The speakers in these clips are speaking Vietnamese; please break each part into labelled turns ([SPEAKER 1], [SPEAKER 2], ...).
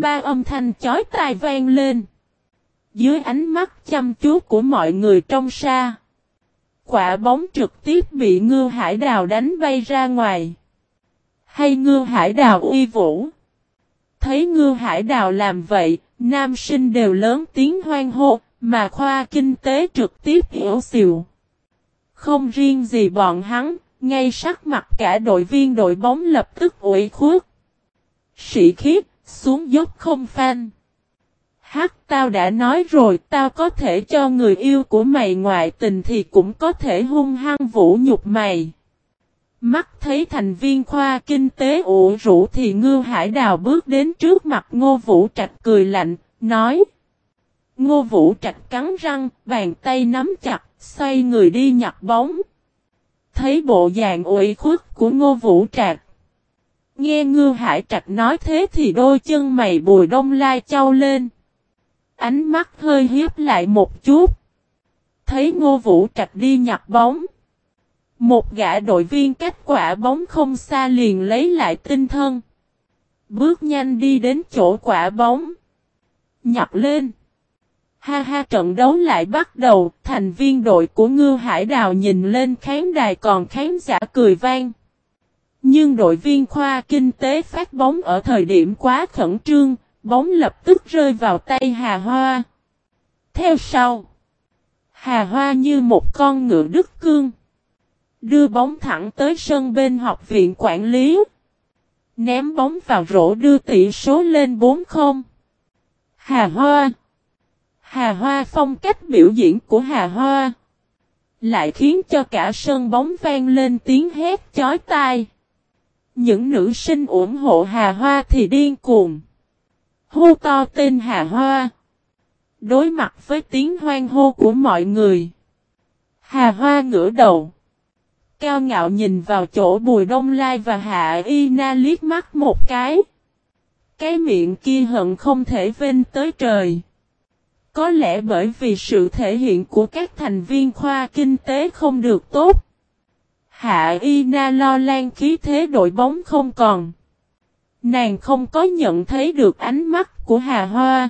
[SPEAKER 1] Ba âm thanh chói tai vang lên. Dưới ánh mắt chăm chú của mọi người trong xa. Quả bóng trực tiếp bị ngư hải đào đánh bay ra ngoài. Hay ngư hải đào uy vũ. Thấy ngư hải đào làm vậy, nam sinh đều lớn tiếng hoang hô, mà khoa kinh tế trực tiếp hiểu xìu. Không riêng gì bọn hắn, ngay sắc mặt cả đội viên đội bóng lập tức ủy khuất. Sĩ khiết, xuống dốc không phan. Hắc tao đã nói rồi tao có thể cho người yêu của mày ngoại tình thì cũng có thể hung hăng vũ nhục mày. Mắt thấy thành viên khoa kinh tế ủ rũ thì ngư hải đào bước đến trước mặt ngô vũ trạch cười lạnh, nói. Ngô vũ trạch cắn răng, bàn tay nắm chặt, xoay người đi nhặt bóng. Thấy bộ dạng ủy khuất của ngô vũ trạch. Nghe ngư hải trạch nói thế thì đôi chân mày bùi đông lai trao lên. Ánh mắt hơi hiếp lại một chút. Thấy ngô vũ trạch đi nhặt bóng. Một gã đội viên cách quả bóng không xa liền lấy lại tinh thân, Bước nhanh đi đến chỗ quả bóng. Nhặt lên. Ha ha trận đấu lại bắt đầu, thành viên đội của Ngư Hải Đào nhìn lên khán đài còn khán giả cười vang. Nhưng đội viên khoa kinh tế phát bóng ở thời điểm quá khẩn trương, bóng lập tức rơi vào tay Hà Hoa. Theo sau, Hà Hoa như một con ngựa đức cương. Đưa bóng thẳng tới sân bên học viện quản lý. Ném bóng vào rổ đưa tỷ số lên 4-0. Hà Hoa Hà Hoa phong cách biểu diễn của Hà Hoa lại khiến cho cả sân bóng vang lên tiếng hét chói tai. Những nữ sinh ủng hộ Hà Hoa thì điên cuồng. Hô to tên Hà Hoa. Đối mặt với tiếng hoang hô của mọi người. Hà Hoa ngửa đầu. Cao ngạo nhìn vào chỗ Bùi Đông Lai và Hạ Y Na liếc mắt một cái. Cái miệng kia hận không thể vên tới trời. Có lẽ bởi vì sự thể hiện của các thành viên khoa kinh tế không được tốt. Hạ Y Na lo lan khí thế đội bóng không còn. Nàng không có nhận thấy được ánh mắt của Hà Hoa.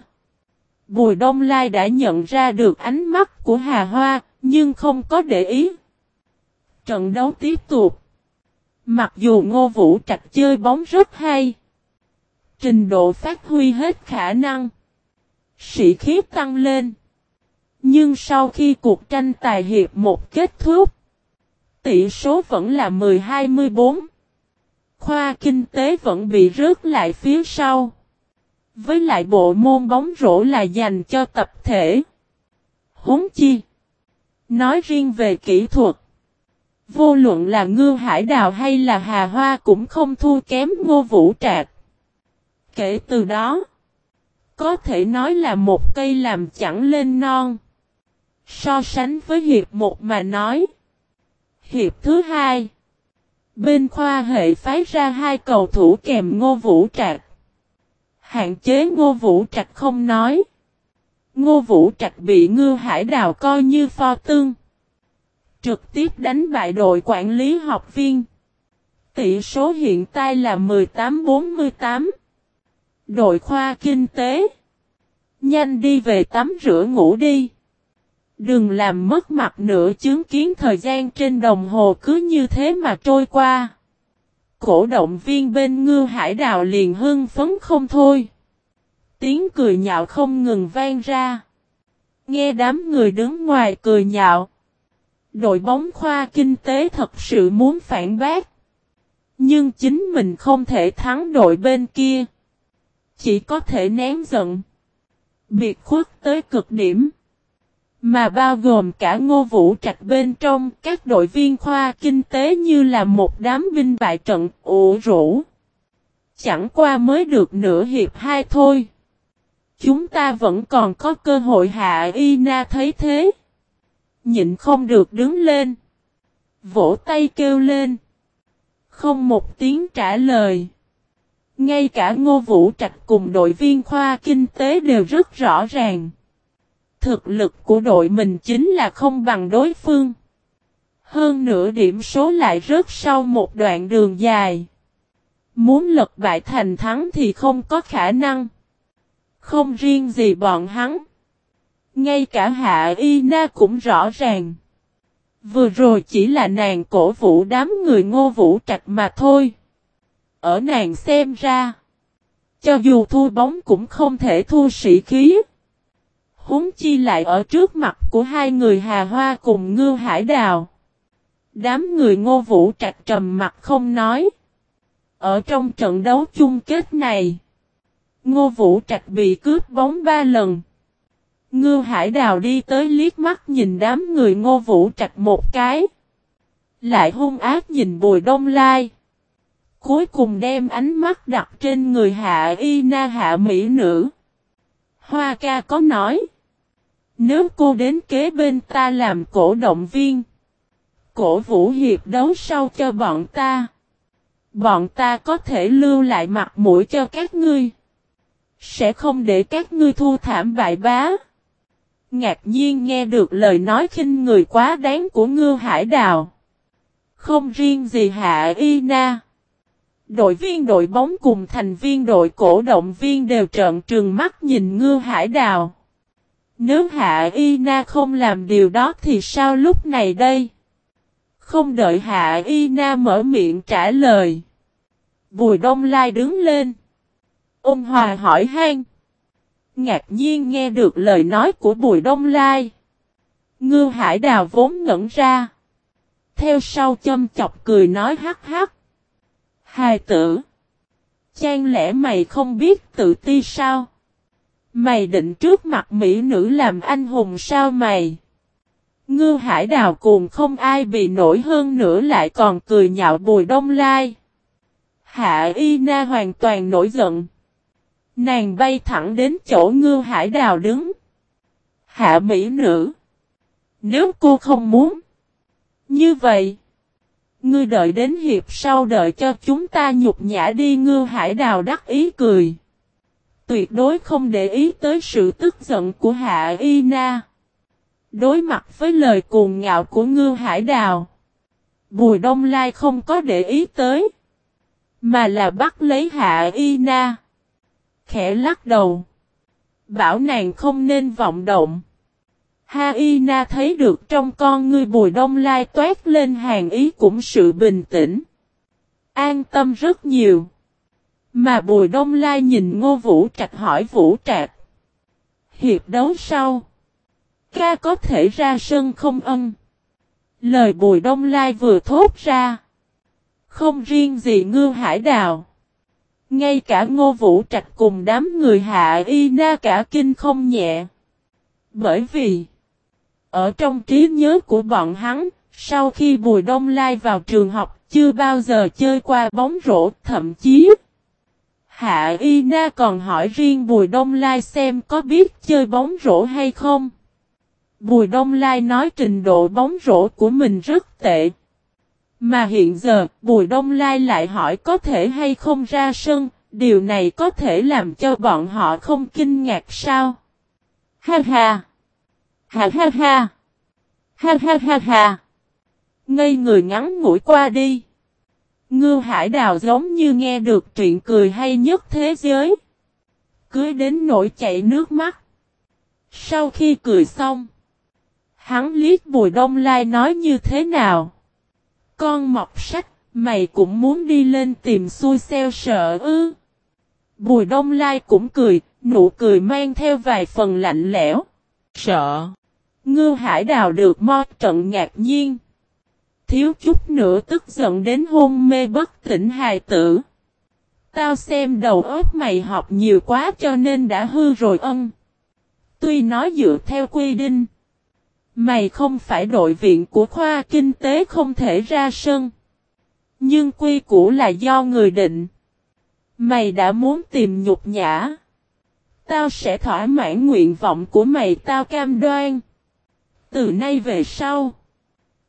[SPEAKER 1] Bùi Đông Lai đã nhận ra được ánh mắt của Hà Hoa, nhưng không có để ý. Trận đấu tiếp tục. Mặc dù Ngô Vũ Trạch chơi bóng rất hay. Trình độ phát huy hết khả năng. Sĩ khí tăng lên. Nhưng sau khi cuộc tranh tài hiệp một kết thúc, tỷ số vẫn là 10-24. Khoa kinh tế vẫn bị rớt lại phía sau. Với lại bộ môn bóng rổ là dành cho tập thể. Húng chi. Nói riêng về kỹ thuật. Vô luận là Ngư Hải Đào hay là Hà Hoa cũng không thua kém Ngô Vũ Trạc. Kể từ đó, có thể nói là một cây làm chẳng lên non. So sánh với hiệp một mà nói. Hiệp thứ hai. Bên khoa hệ phái ra hai cầu thủ kèm Ngô Vũ Trạc. Hạn chế Ngô Vũ Trạch không nói. Ngô Vũ Trạch bị Ngư Hải Đào coi như pho tương. Trực tiếp đánh bại đội quản lý học viên. Tỷ số hiện tại là 18-48. Đội khoa kinh tế. Nhanh đi về tắm rửa ngủ đi. Đừng làm mất mặt nữa chứng kiến thời gian trên đồng hồ cứ như thế mà trôi qua. Cổ động viên bên ngư hải đào liền hưng phấn không thôi. Tiếng cười nhạo không ngừng vang ra. Nghe đám người đứng ngoài cười nhạo. Đội bóng khoa kinh tế thật sự muốn phản bác. Nhưng chính mình không thể thắng đội bên kia. Chỉ có thể nén giận. Biệt khuất tới cực điểm. Mà bao gồm cả ngô vũ trạch bên trong, các đội viên khoa kinh tế như là một đám binh bại trận ủ rũ. Chẳng qua mới được nửa hiệp hai thôi. Chúng ta vẫn còn có cơ hội hạ y na thấy thế. Nhịn không được đứng lên. Vỗ tay kêu lên. Không một tiếng trả lời. Ngay cả Ngô Vũ Trạch cùng đội viên khoa kinh tế đều rất rõ ràng. Thực lực của đội mình chính là không bằng đối phương. Hơn nữa điểm số lại rớt sau một đoạn đường dài. Muốn lật bại thành thắng thì không có khả năng. Không riêng gì bọn hắn. Ngay cả Hạ Y Na cũng rõ ràng. Vừa rồi chỉ là nàng cổ vũ đám người ngô vũ trạch mà thôi. Ở nàng xem ra. Cho dù thua bóng cũng không thể thua sĩ khí. Húng chi lại ở trước mặt của hai người Hà Hoa cùng Ngư Hải Đào. Đám người ngô vũ trạch trầm mặt không nói. Ở trong trận đấu chung kết này. Ngô Vũ Trạch bị cướp bóng ba lần. Ngư Hải Đào đi tới liếc mắt nhìn đám người Ngô Vũ Trạch một cái. Lại hung ác nhìn Bùi Đông Lai. Cuối cùng đem ánh mắt đặt trên người Hạ Y Na Hạ Mỹ Nữ. Hoa ca có nói. Nếu cô đến kế bên ta làm cổ động viên. Cổ vũ hiệp đấu sau cho bọn ta. Bọn ta có thể lưu lại mặt mũi cho các ngươi. Sẽ không để các ngươi thu thảm bại bá. Ngạc nhiên nghe được lời nói khinh người quá đáng của ngư hải đào. Không riêng gì hạ y na. Đội viên đội bóng cùng thành viên đội cổ động viên đều trợn trừng mắt nhìn ngư hải đào. Nếu hạ y na không làm điều đó thì sao lúc này đây? Không đợi hạ y na mở miệng trả lời. Bùi đông lai đứng lên. Ông hòa hỏi han. Ngạc nhiên nghe được lời nói của Bùi Đông Lai. Ngư hải đào vốn ngẩn ra. Theo sau châm chọc cười nói hắc hắc. Hài tử. Chàng lẽ mày không biết tự ti sao? Mày định trước mặt mỹ nữ làm anh hùng sao mày? Ngư hải đào cùng không ai bị nổi hơn nữa lại còn cười nhạo bùi đông lai. Hạ y na hoàn toàn nổi giận. Nàng bay thẳng đến chỗ ngư hải đào đứng. Hạ mỹ nữ. Nếu cô không muốn. Như vậy. Ngươi đợi đến hiệp sau đợi cho chúng ta nhục nhã đi, ngư hải đào đắc ý cười. Tuyệt đối không để ý tới sự tức giận của Hạ Y Na. Đối mặt với lời cuồng ngạo của ngư hải đào. Bùi Đông Lai không có để ý tới. Mà là bắt lấy Hạ Y Na khẽ lắc đầu. Bảo nàng không nên vọng động. Ha Y Na thấy được trong con ngươi bùi đông lai toát lên hàng ý cũng sự bình tĩnh. An tâm rất nhiều. Mà bùi đông lai nhìn ngô vũ trạch hỏi vũ trạch. Hiệp đấu sau. Ca có thể ra sân không ân. Lời bùi đông lai vừa thốt ra. Không riêng gì ngư hải đào. Ngay cả ngô vũ trạch cùng đám người hạ y na cả kinh không nhẹ. Bởi vì, ở trong trí nhớ của bọn hắn, sau khi Bùi Đông Lai vào trường học, chưa bao giờ chơi qua bóng rổ, thậm chí Hạ Y Na còn hỏi riêng Bùi Đông Lai xem có biết chơi bóng rổ hay không. Bùi Đông Lai nói trình độ bóng rổ của mình rất tệ. Mà hiện giờ, Bùi Đông Lai lại hỏi có thể hay không ra sân, điều này có thể làm cho bọn họ không kinh ngạc sao? Ha ha! Ha ha ha! Ha ha ha ha! Ngây người ngắn ngủi qua đi. Ngư hải đào giống như nghe được chuyện cười hay nhất thế giới. Cưới đến nỗi chảy nước mắt. Sau khi cười xong, hắn liếc bùi đông lai nói như thế nào? Con mọc sách, mày cũng muốn đi lên tìm xui xeo sợ ư. Bùi đông lai cũng cười, nụ cười mang theo vài phần lạnh lẽo. Sợ. Ngư hải đào được mo trận ngạc nhiên. Thiếu chút nữa tức giận đến hôn mê bất tỉnh hài tử. Tao xem đầu óc mày học nhiều quá cho nên đã hư rồi ân. Tuy nói dựa theo quy định. Mày không phải đội viện của khoa kinh tế không thể ra sân. Nhưng quy củ là do người định. Mày đã muốn tìm nhục nhã. Tao sẽ thỏa mãn nguyện vọng của mày, tao cam đoan. Từ nay về sau.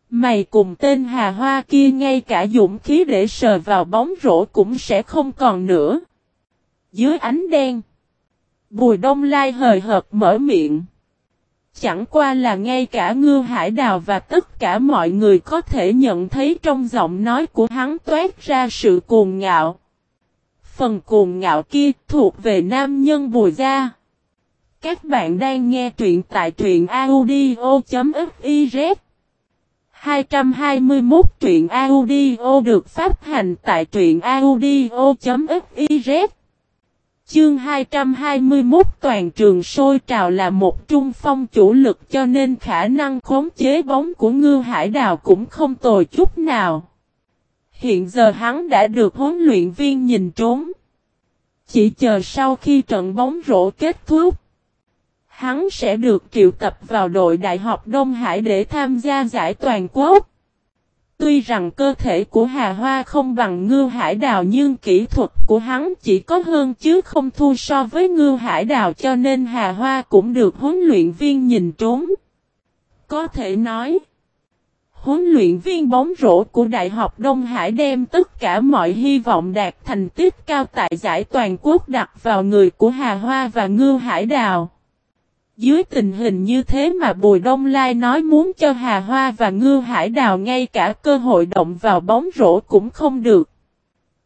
[SPEAKER 1] Mày cùng tên Hà Hoa kia ngay cả dũng khí để sờ vào bóng rổ cũng sẽ không còn nữa. Dưới ánh đen. Bùi đông lai hời hợt mở miệng. Chẳng qua là ngay cả ngư hải đào và tất cả mọi người có thể nhận thấy trong giọng nói của hắn toát ra sự cuồng ngạo. Phần cuồng ngạo kia thuộc về nam nhân bùi gia. Các bạn đang nghe truyện tại truyện audio.fif 221 truyện audio được phát hành tại truyện audio.fiz Chương 221 toàn trường sôi trào là một trung phong chủ lực cho nên khả năng khống chế bóng của Ngư Hải Đào cũng không tồi chút nào. Hiện giờ hắn đã được huấn luyện viên nhìn trốn. Chỉ chờ sau khi trận bóng rổ kết thúc, hắn sẽ được triệu tập vào đội Đại học Đông Hải để tham gia giải toàn quốc. Tuy rằng cơ thể của Hà Hoa không bằng Ngư Hải Đào nhưng kỹ thuật của hắn chỉ có hơn chứ không thua so với Ngư Hải Đào cho nên Hà Hoa cũng được huấn luyện viên nhìn trốn. Có thể nói, huấn luyện viên bóng rổ của Đại học Đông Hải đem tất cả mọi hy vọng đạt thành tích cao tại giải toàn quốc đặt vào người của Hà Hoa và Ngư Hải Đào. Dưới tình hình như thế mà Bùi Đông Lai nói muốn cho Hà Hoa và Ngư Hải Đào ngay cả cơ hội động vào bóng rổ cũng không được.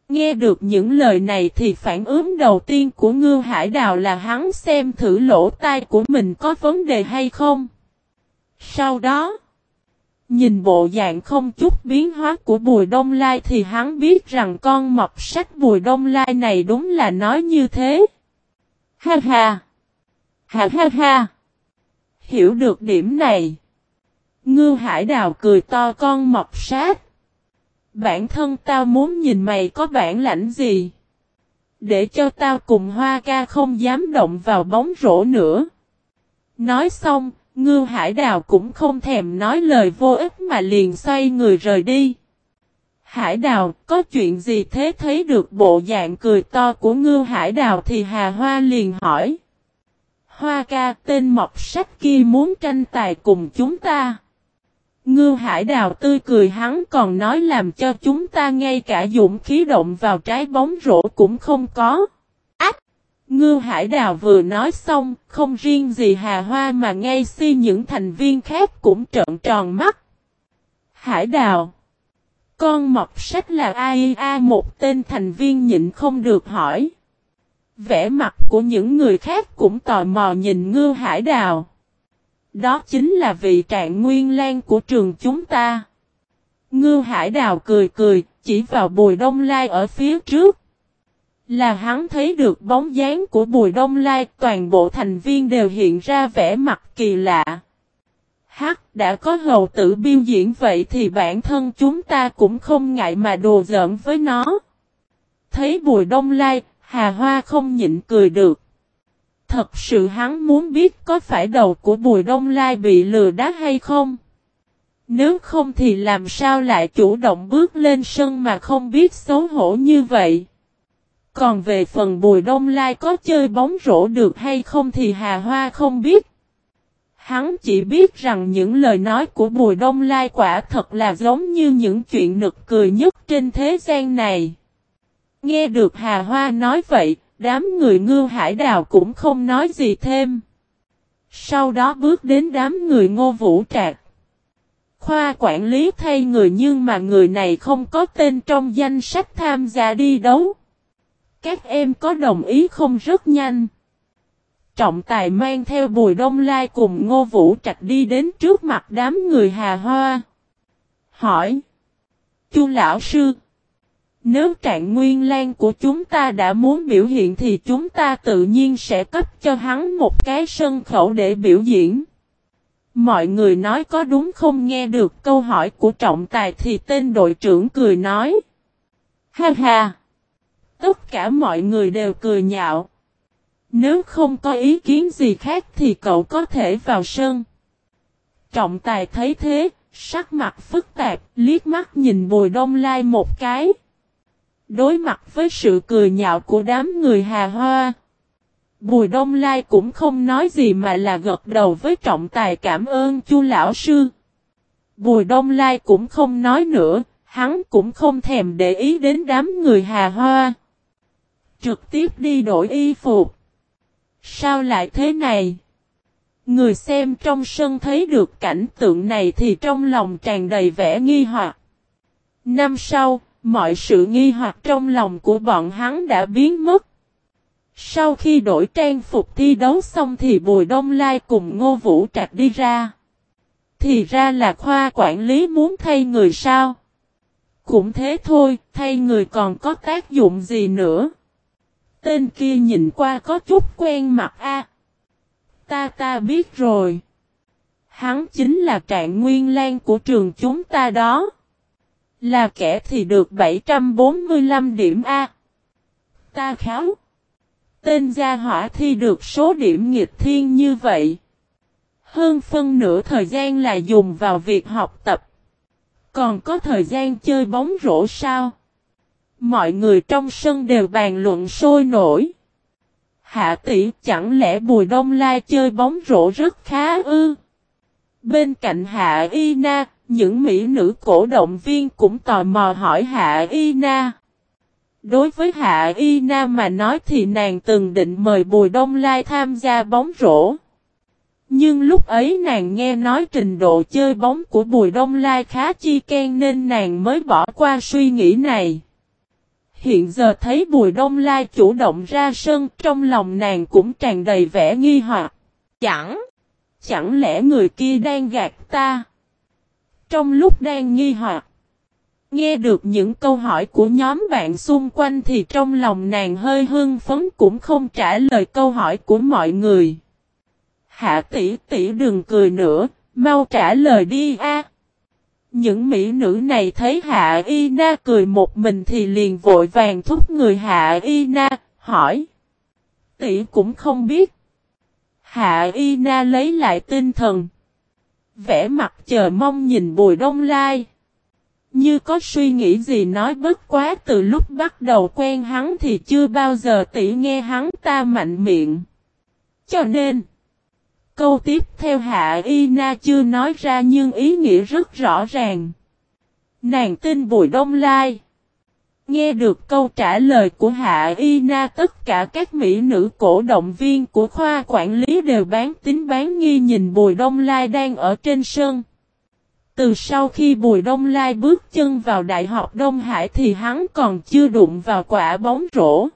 [SPEAKER 1] Nghe được những lời này thì phản ứng đầu tiên của Ngư Hải Đào là hắn xem thử lỗ tai của mình có vấn đề hay không. Sau đó, nhìn bộ dạng không chút biến hóa của Bùi Đông Lai thì hắn biết rằng con mọc sách Bùi Đông Lai này đúng là nói như thế. Ha ha! Ha ha ha! Hiểu được điểm này. Ngư hải đào cười to con mọc sát. Bản thân tao muốn nhìn mày có bản lãnh gì. Để cho tao cùng hoa ca không dám động vào bóng rổ nữa. Nói xong, ngư hải đào cũng không thèm nói lời vô ích mà liền xoay người rời đi. Hải đào, có chuyện gì thế thấy được bộ dạng cười to của ngư hải đào thì Hà Hoa liền hỏi. Hoa ca tên mọc sách kia muốn tranh tài cùng chúng ta. Ngư hải đào tươi cười hắn còn nói làm cho chúng ta ngay cả dũng khí động vào trái bóng rổ cũng không có. Ách! Ngư hải đào vừa nói xong, không riêng gì hà hoa mà ngay si những thành viên khác cũng trợn tròn mắt. Hải đào! Con mọc sách là ai a một tên thành viên nhịn không được hỏi. Vẻ mặt của những người khác cũng tò mò nhìn ngư hải đào. Đó chính là vị trạng nguyên lan của trường chúng ta. Ngư hải đào cười cười, chỉ vào bùi đông lai ở phía trước. Là hắn thấy được bóng dáng của bùi đông lai, toàn bộ thành viên đều hiện ra vẻ mặt kỳ lạ. Hắc đã có hầu tử biêu diễn vậy thì bản thân chúng ta cũng không ngại mà đồ giỡn với nó. Thấy bùi đông lai, Hà Hoa không nhịn cười được. Thật sự hắn muốn biết có phải đầu của Bùi Đông Lai bị lừa đá hay không? Nếu không thì làm sao lại chủ động bước lên sân mà không biết xấu hổ như vậy? Còn về phần Bùi Đông Lai có chơi bóng rổ được hay không thì Hà Hoa không biết. Hắn chỉ biết rằng những lời nói của Bùi Đông Lai quả thật là giống như những chuyện nực cười nhất trên thế gian này. Nghe được Hà Hoa nói vậy, đám người ngư hải đào cũng không nói gì thêm. Sau đó bước đến đám người ngô vũ trạc. Khoa quản lý thay người nhưng mà người này không có tên trong danh sách tham gia đi đấu. Các em có đồng ý không rất nhanh. Trọng tài mang theo Bùi Đông Lai cùng Ngô Vũ Trạch đi đến trước mặt đám người Hà Hoa. Hỏi. Chu lão sư, nếu trạng nguyên lan của chúng ta đã muốn biểu hiện thì chúng ta tự nhiên sẽ cấp cho hắn một cái sân khẩu để biểu diễn. Mọi người nói có đúng không nghe được câu hỏi của trọng tài thì tên đội trưởng cười nói. Ha ha! Tất cả mọi người đều cười nhạo. Nếu không có ý kiến gì khác thì cậu có thể vào sân. Trọng tài thấy thế, sắc mặt phức tạp, liếc mắt nhìn Bùi Đông Lai một cái. Đối mặt với sự cười nhạo của đám người Hà Hoa. Bùi Đông Lai cũng không nói gì mà là gật đầu với trọng tài cảm ơn chu lão sư. Bùi Đông Lai cũng không nói nữa, hắn cũng không thèm để ý đến đám người Hà Hoa. Trực tiếp đi đổi y phục. Sao lại thế này? Người xem trong sân thấy được cảnh tượng này thì trong lòng tràn đầy vẻ nghi hoặc. Năm sau, Mọi sự nghi hoặc trong lòng của bọn hắn đã biến mất. Sau khi đổi trang phục thi đấu xong thì Bùi Đông Lai cùng Ngô Vũ Trạch đi ra. Thì ra là khoa quản lý muốn thay người sao? Cũng thế thôi, thay người còn có tác dụng gì nữa? Tên kia nhìn qua có chút quen mặt a. Ta ta biết rồi. Hắn chính là trạng nguyên lan của trường chúng ta đó. Là kẻ thì được 745 điểm A. Ta kháo. Tên gia hỏa thi được số điểm nghịch thiên như vậy. Hơn phân nửa thời gian là dùng vào việc học tập. Còn có thời gian chơi bóng rổ sao? Mọi người trong sân đều bàn luận sôi nổi. Hạ tỷ chẳng lẽ Bùi Đông Lai chơi bóng rổ rất khá ư? Bên cạnh Hạ Y Na, những mỹ nữ cổ động viên cũng tò mò hỏi Hạ Y Na. Đối với Hạ Y Na mà nói thì nàng từng định mời Bùi Đông Lai tham gia bóng rổ. Nhưng lúc ấy nàng nghe nói trình độ chơi bóng của Bùi Đông Lai khá chi khen nên nàng mới bỏ qua suy nghĩ này. Hiện giờ thấy Bùi Đông Lai chủ động ra sân trong lòng nàng cũng tràn đầy vẻ nghi hoặc. Chẳng, chẳng lẽ người kia đang gạt ta? Trong lúc đang nghi hoặc, nghe được những câu hỏi của nhóm bạn xung quanh thì trong lòng nàng hơi hưng phấn cũng không trả lời câu hỏi của mọi người. Hạ tỷ tỷ đừng cười nữa, mau trả lời đi a. Những mỹ nữ này thấy Hạ Y Na cười một mình thì liền vội vàng thúc người Hạ Y Na, hỏi. Tỷ cũng không biết. Hạ Y Na lấy lại tinh thần. Vẽ mặt chờ mong nhìn Bùi Đông Lai. Như có suy nghĩ gì nói bất quá từ lúc bắt đầu quen hắn thì chưa bao giờ tỷ nghe hắn ta mạnh miệng. Cho nên, câu tiếp theo Hạ Y Na chưa nói ra nhưng ý nghĩa rất rõ ràng. Nàng tin Bùi Đông Lai. Nghe được câu trả lời của Hạ Y Na tất cả các mỹ nữ cổ động viên của khoa quản lý đều bán tính bán nghi nhìn Bùi Đông Lai đang ở trên sân. Từ sau khi Bùi Đông Lai bước chân vào Đại học Đông Hải thì hắn còn chưa đụng vào quả bóng rổ.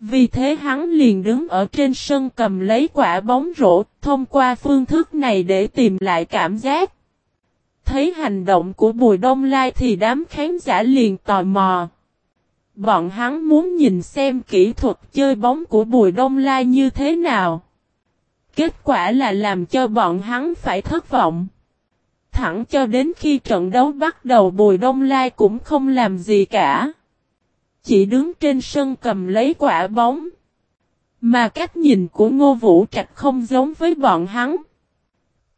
[SPEAKER 1] Vì thế hắn liền đứng ở trên sân cầm lấy quả bóng rổ, thông qua phương thức này để tìm lại cảm giác. Thấy hành động của Bùi Đông Lai thì đám khán giả liền tò mò. Bọn hắn muốn nhìn xem kỹ thuật chơi bóng của Bùi Đông Lai như thế nào. Kết quả là làm cho bọn hắn phải thất vọng. Thẳng cho đến khi trận đấu bắt đầu Bùi Đông Lai cũng không làm gì cả. Chỉ đứng trên sân cầm lấy quả bóng. Mà cách nhìn của Ngô Vũ Trạch không giống với bọn hắn.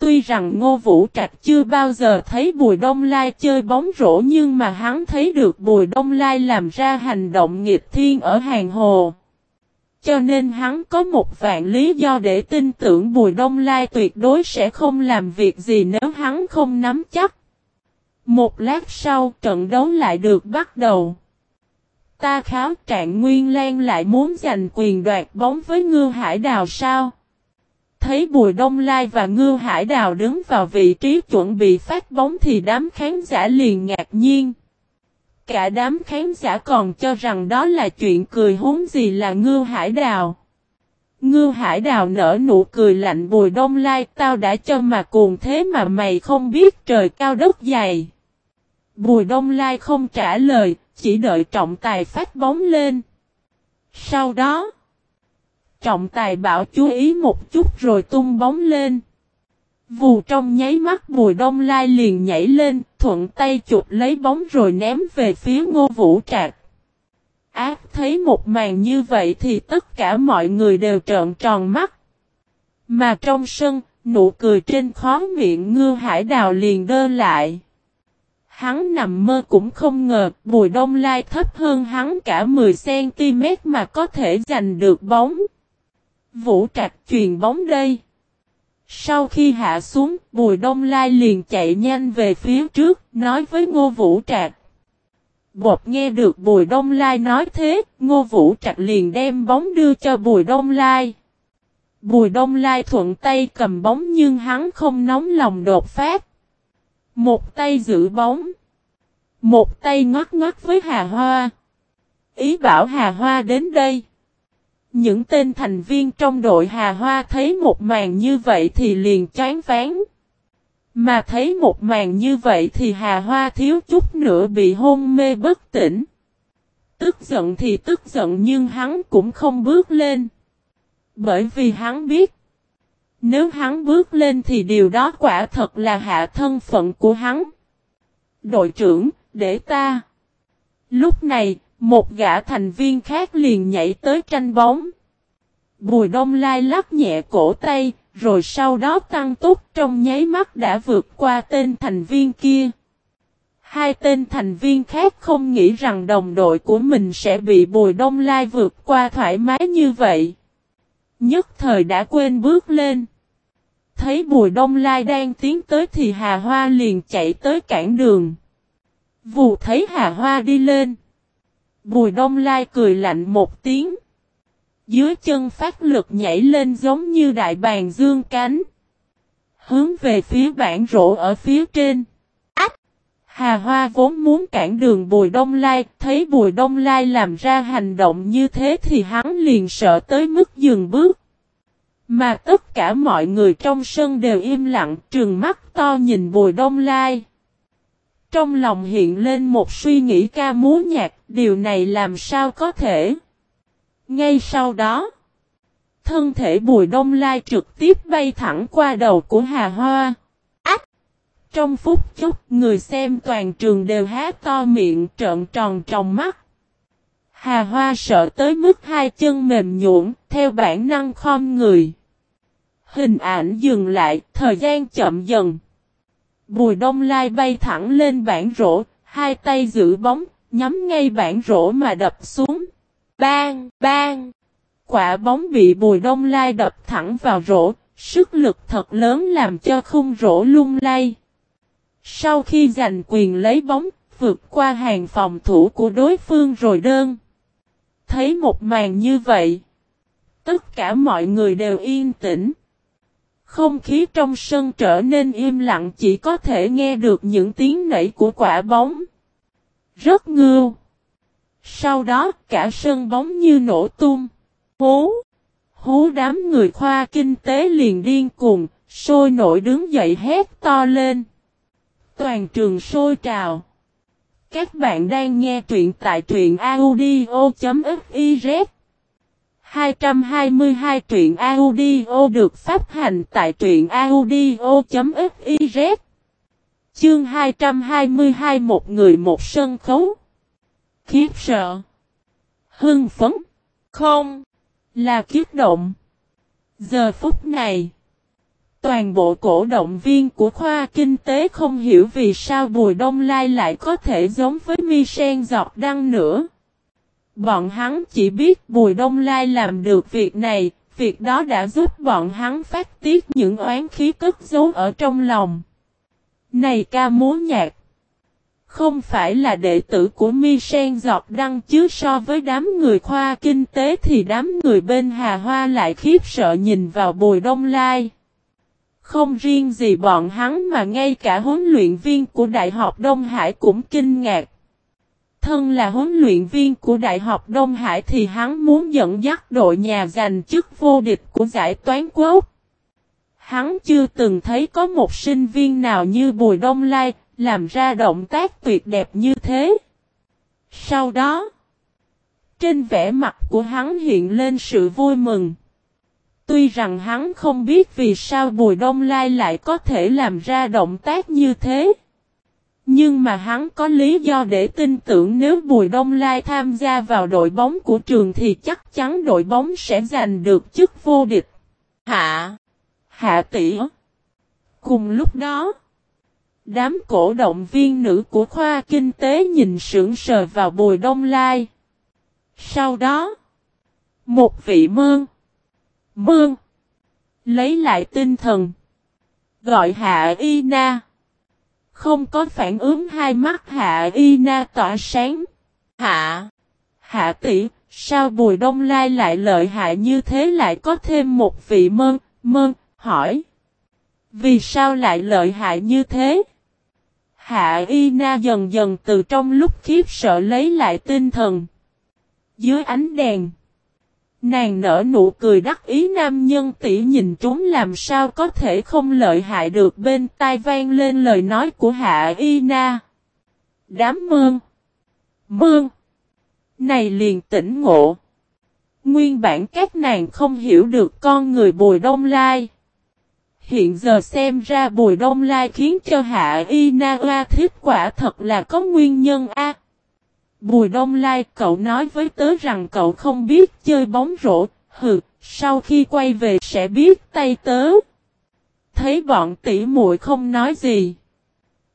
[SPEAKER 1] Tuy rằng Ngô Vũ Trạch chưa bao giờ thấy Bùi Đông Lai chơi bóng rổ nhưng mà hắn thấy được Bùi Đông Lai làm ra hành động nghịch thiên ở hàng hồ. Cho nên hắn có một vạn lý do để tin tưởng Bùi Đông Lai tuyệt đối sẽ không làm việc gì nếu hắn không nắm chắc. Một lát sau, trận đấu lại được bắt đầu. Ta kháo trạng Nguyên Lan lại muốn giành quyền đoạt bóng với Ngư Hải Đào sao? Thấy Bùi Đông Lai và Ngư Hải Đào đứng vào vị trí chuẩn bị phát bóng thì đám khán giả liền ngạc nhiên. Cả đám khán giả còn cho rằng đó là chuyện cười hốn gì là Ngư Hải Đào. Ngư Hải Đào nở nụ cười lạnh Bùi Đông Lai tao đã cho mà cuồng thế mà mày không biết trời cao đất dày. Bùi Đông Lai không trả lời, chỉ đợi trọng tài phát bóng lên. Sau đó, trọng tài bảo chú ý một chút rồi tung bóng lên. Vù trong nháy mắt Bùi Đông Lai liền nhảy lên, thuận tay chụp lấy bóng rồi ném về phía Ngô Vũ Trạc. Ác thấy một màn như vậy thì tất cả mọi người đều trợn tròn mắt. Mà trong sân, nụ cười trên khó miệng ngư hải đào liền đơ lại. Hắn nằm mơ cũng không ngờ Bùi Đông Lai thấp hơn hắn cả 10cm mà có thể giành được bóng. Vũ Trạch truyền bóng đây. Sau khi hạ xuống, Bùi Đông Lai liền chạy nhanh về phía trước, nói với Ngô Vũ Trạch. Bột nghe được Bùi Đông Lai nói thế, Ngô Vũ Trạch liền đem bóng đưa cho Bùi Đông Lai. Bùi Đông Lai thuận tay cầm bóng nhưng hắn không nóng lòng đột phát. Một tay giữ bóng. Một tay ngót ngót với Hà Hoa. Ý bảo Hà Hoa đến đây. Những tên thành viên trong đội Hà Hoa thấy một màn như vậy thì liền chán ván. Mà thấy một màn như vậy thì Hà Hoa thiếu chút nữa bị hôn mê bất tỉnh. Tức giận thì tức giận nhưng hắn cũng không bước lên. Bởi vì hắn biết. Nếu hắn bước lên thì điều đó quả thật là hạ thân phận của hắn. Đội trưởng, để ta. Lúc này, một gã thành viên khác liền nhảy tới tranh bóng. Bùi đông lai lắc nhẹ cổ tay, rồi sau đó tăng tốc trong nháy mắt đã vượt qua tên thành viên kia. Hai tên thành viên khác không nghĩ rằng đồng đội của mình sẽ bị bùi đông lai vượt qua thoải mái như vậy. Nhất thời đã quên bước lên. Thấy bùi đông lai đang tiến tới thì Hà Hoa liền chạy tới cản đường. Vù thấy Hà Hoa đi lên. Bùi đông lai cười lạnh một tiếng. Dưới chân phát lực nhảy lên giống như đại bàng dương cánh. Hướng về phía bản rổ ở phía trên. Ách! Hà Hoa vốn muốn cản đường Bùi Đông Lai, thấy Bùi Đông Lai làm ra hành động như thế thì hắn liền sợ tới mức dừng bước. Mà tất cả mọi người trong sân đều im lặng trừng mắt to nhìn Bùi Đông Lai. Trong lòng hiện lên một suy nghĩ ca múa nhạc, điều này làm sao có thể. Ngay sau đó, thân thể Bùi Đông Lai trực tiếp bay thẳng qua đầu của Hà Hoa. Ách! Trong phút chốc, người xem toàn trường đều há to miệng trợn tròn trong mắt. Hà Hoa sợ tới mức hai chân mềm nhũn, theo bản năng khom người. Hình ảnh dừng lại, thời gian chậm dần. Bùi đông lai bay thẳng lên bản rổ, hai tay giữ bóng, nhắm ngay bản rổ mà đập xuống. Bang, bang. Quả bóng bị bùi đông lai đập thẳng vào rổ, sức lực thật lớn làm cho khung rổ lung lay. Sau khi giành quyền lấy bóng, vượt qua hàng phòng thủ của đối phương rồi đơn. Thấy một màn như vậy, tất cả mọi người đều yên tĩnh. Không khí trong sân trở nên im lặng chỉ có thể nghe được những tiếng nảy của quả bóng. Rất ngưu. Sau đó cả sân bóng như nổ tung. Hú. Hú đám người khoa kinh tế liền điên cuồng, sôi nổi đứng dậy hét to lên. Toàn trường sôi trào. Các bạn đang nghe truyện tại truyện audio.fif 222 truyện audio được phát hành tại truyện audio.fiz Chương 222 một người một sân khấu. Khiếp sợ. Hưng phấn. Không. Là kiếp động. Giờ phút này, Toàn bộ cổ động viên của khoa kinh tế không hiểu vì sao Bùi Đông Lai lại có thể giống với mi sen giọt đăng nữa. Bọn hắn chỉ biết Bùi Đông Lai làm được việc này, việc đó đã giúp bọn hắn phát tiết những oán khí cất giấu ở trong lòng. Này ca múa nhạc! Không phải là đệ tử của Mi Sen giọt đăng chứ so với đám người khoa kinh tế thì đám người bên Hà Hoa lại khiếp sợ nhìn vào Bùi Đông Lai. Không riêng gì bọn hắn mà ngay cả huấn luyện viên của Đại học Đông Hải cũng kinh ngạc. Thân là huấn luyện viên của Đại học Đông Hải thì hắn muốn dẫn dắt đội nhà giành chức vô địch của giải toán quốc. Hắn chưa từng thấy có một sinh viên nào như Bùi Đông Lai làm ra động tác tuyệt đẹp như thế. Sau đó, trên vẻ mặt của hắn hiện lên sự vui mừng. Tuy rằng hắn không biết vì sao Bùi Đông Lai lại có thể làm ra động tác như thế. Nhưng mà hắn có lý do để tin tưởng nếu Bùi Đông Lai tham gia vào đội bóng của trường thì chắc chắn đội bóng sẽ giành được chức vô địch. Hạ! Hạ tỷ! Cùng lúc đó, đám cổ động viên nữ của khoa kinh tế nhìn sững sờ vào Bùi Đông Lai. Sau đó, một vị mương, mương, lấy lại tinh thần, gọi Hạ Y Na. Không có phản ứng hai mắt Hạ Y Na tỏa sáng. Hạ! Hạ tỷ, sao Bùi Đông Lai lại lợi hại như thế lại có thêm một vị mơn, mơn, hỏi. Vì sao lại lợi hại như thế? Hạ Y Na dần dần từ trong lúc khiếp sợ lấy lại tinh thần. Dưới ánh đèn. Nàng nở nụ cười đắc ý nam nhân tỷ nhìn chúng làm sao có thể không lợi hại được bên tai vang lên lời nói của Hạ Y Na. Đám mương. Mương. Này liền tỉnh ngộ. Nguyên bản các nàng không hiểu được con người Bùi Đông Lai. Hiện giờ xem ra Bùi Đông Lai khiến cho Hạ Y Na Oa thiết quả thật là có nguyên nhân a. Bùi Đông Lai cậu nói với tớ rằng cậu không biết chơi bóng rổ, hừ, sau khi quay về sẽ biết tay tớ. Thấy bọn tỷ muội không nói gì.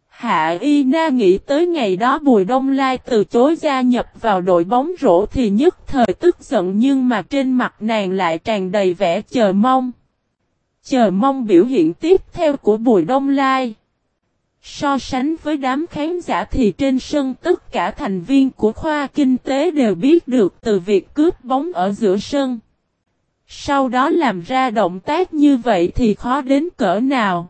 [SPEAKER 1] Hạ Y Na nghĩ tới ngày đó Bùi Đông Lai từ chối gia nhập vào đội bóng rổ thì nhất thời tức giận nhưng mà trên mặt nàng lại tràn đầy vẻ chờ mong. Chờ mong biểu hiện tiếp theo của Bùi Đông Lai. So sánh với đám khán giả thì trên sân tất cả thành viên của khoa kinh tế đều biết được từ việc cướp bóng ở giữa sân. Sau đó làm ra động tác như vậy thì khó đến cỡ nào.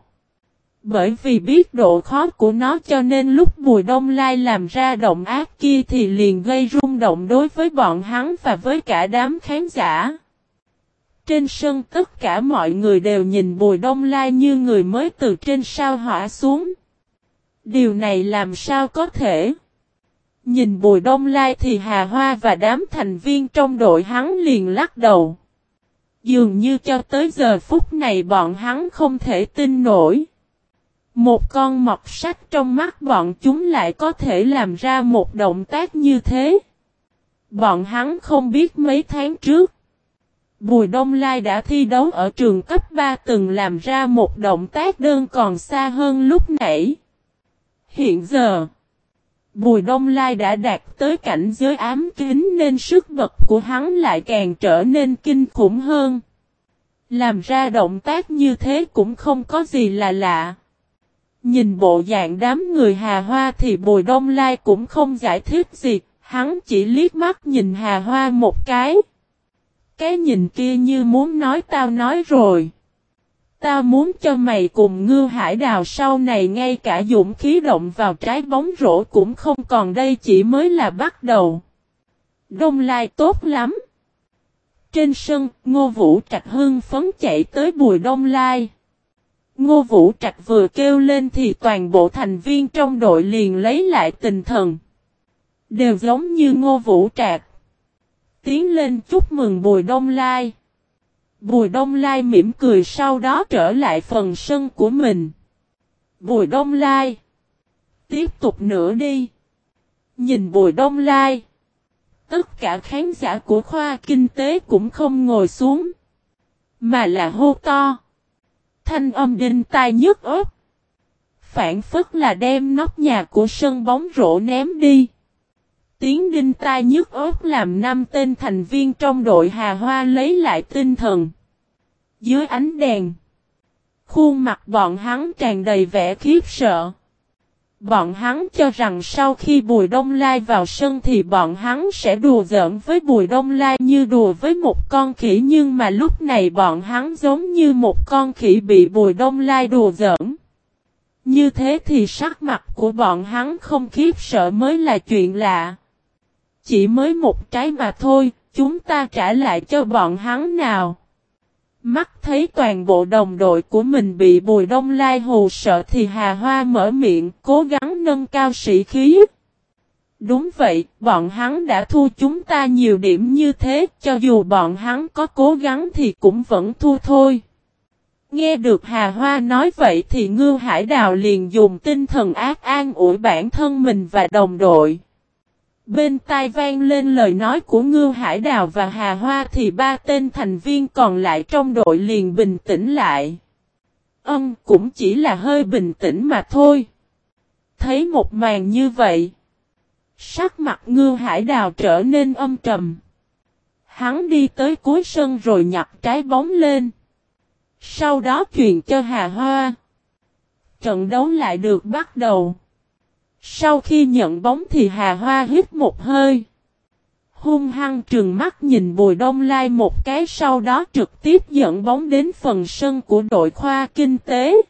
[SPEAKER 1] Bởi vì biết độ khó của nó cho nên lúc Bùi Đông Lai làm ra động ác kia thì liền gây rung động đối với bọn hắn và với cả đám khán giả. Trên sân tất cả mọi người đều nhìn Bùi Đông Lai như người mới từ trên sao hỏa xuống. Điều này làm sao có thể? Nhìn Bùi Đông Lai thì Hà Hoa và đám thành viên trong đội hắn liền lắc đầu. Dường như cho tới giờ phút này bọn hắn không thể tin nổi. Một con mọc sách trong mắt bọn chúng lại có thể làm ra một động tác như thế. Bọn hắn không biết mấy tháng trước. Bùi Đông Lai đã thi đấu ở trường cấp 3 từng làm ra một động tác đơn còn xa hơn lúc nãy. Hiện giờ, Bùi Đông Lai đã đạt tới cảnh giới ám kính nên sức bật của hắn lại càng trở nên kinh khủng hơn. Làm ra động tác như thế cũng không có gì là lạ. Nhìn bộ dạng đám người Hà Hoa thì Bùi Đông Lai cũng không giải thích gì, hắn chỉ liếc mắt nhìn Hà Hoa một cái. Cái nhìn kia như muốn nói tao nói rồi ta muốn cho mày cùng ngư hải đào sau này ngay cả dũng khí động vào trái bóng rổ cũng không còn đây chỉ mới là bắt đầu. Đông Lai tốt lắm. Trên sân, Ngô Vũ Trạch hưng phấn chạy tới Bùi Đông Lai. Ngô Vũ Trạch vừa kêu lên thì toàn bộ thành viên trong đội liền lấy lại tinh thần. Đều giống như Ngô Vũ Trạch. Tiến lên chúc mừng Bùi Đông Lai. Bùi Đông Lai mỉm cười sau đó trở lại phần sân của mình. Bùi Đông Lai. Tiếp tục nữa đi. Nhìn Bùi Đông Lai. Tất cả khán giả của khoa kinh tế cũng không ngồi xuống. Mà là hô to. Thanh âm đinh tai nhức ớt. Phản phất là đem nóc nhà của sân bóng rổ ném đi. Tiếng đinh tai nhức ớt làm năm tên thành viên trong đội Hà Hoa lấy lại tinh thần. Dưới ánh đèn, khuôn mặt bọn hắn tràn đầy vẻ khiếp sợ. Bọn hắn cho rằng sau khi Bùi Đông Lai vào sân thì bọn hắn sẽ đùa giỡn với Bùi Đông Lai như đùa với một con khỉ nhưng mà lúc này bọn hắn giống như một con khỉ bị Bùi Đông Lai đùa giỡn. Như thế thì sắc mặt của bọn hắn không khiếp sợ mới là chuyện lạ. Chỉ mới một trái mà thôi, chúng ta trả lại cho bọn hắn nào. Mắt thấy toàn bộ đồng đội của mình bị bùi đông lai hù sợ thì Hà Hoa mở miệng cố gắng nâng cao sĩ khí. Đúng vậy, bọn hắn đã thu chúng ta nhiều điểm như thế, cho dù bọn hắn có cố gắng thì cũng vẫn thua thôi. Nghe được Hà Hoa nói vậy thì Ngưu Hải Đào liền dùng tinh thần ác an ủi bản thân mình và đồng đội. Bên tai vang lên lời nói của Ngưu Hải Đào và Hà Hoa thì ba tên thành viên còn lại trong đội liền bình tĩnh lại. Ân cũng chỉ là hơi bình tĩnh mà thôi. Thấy một màn như vậy. Sắc mặt Ngưu Hải Đào trở nên âm trầm. Hắn đi tới cuối sân rồi nhặt trái bóng lên. Sau đó truyền cho Hà Hoa. Trận đấu lại được bắt đầu. Sau khi nhận bóng thì Hà Hoa hít một hơi. Hung hăng trừng mắt nhìn Bùi Đông Lai một cái, sau đó trực tiếp dẫn bóng đến phần sân của đội khoa kinh tế.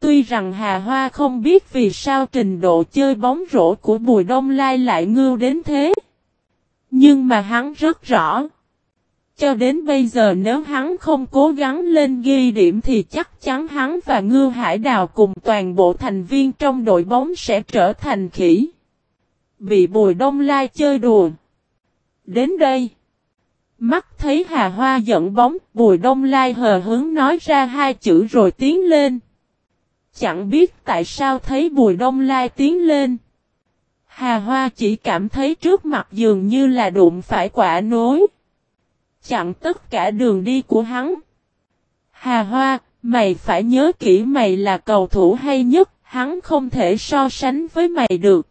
[SPEAKER 1] Tuy rằng Hà Hoa không biết vì sao trình độ chơi bóng rổ của Bùi Đông Lai lại ngưu đến thế. Nhưng mà hắn rất rõ. Cho đến bây giờ nếu hắn không cố gắng lên ghi điểm thì chắc chắn hắn và Ngư Hải Đào cùng toàn bộ thành viên trong đội bóng sẽ trở thành khỉ. Bị Bùi Đông Lai chơi đùa. Đến đây. Mắt thấy Hà Hoa dẫn bóng, Bùi Đông Lai hờ hứng nói ra hai chữ rồi tiến lên. Chẳng biết tại sao thấy Bùi Đông Lai tiến lên. Hà Hoa chỉ cảm thấy trước mặt dường như là đụng phải quả nối. Chặn tất cả đường đi của hắn. Hà Hoa, mày phải nhớ kỹ mày là cầu thủ hay nhất, hắn không thể so sánh với mày được.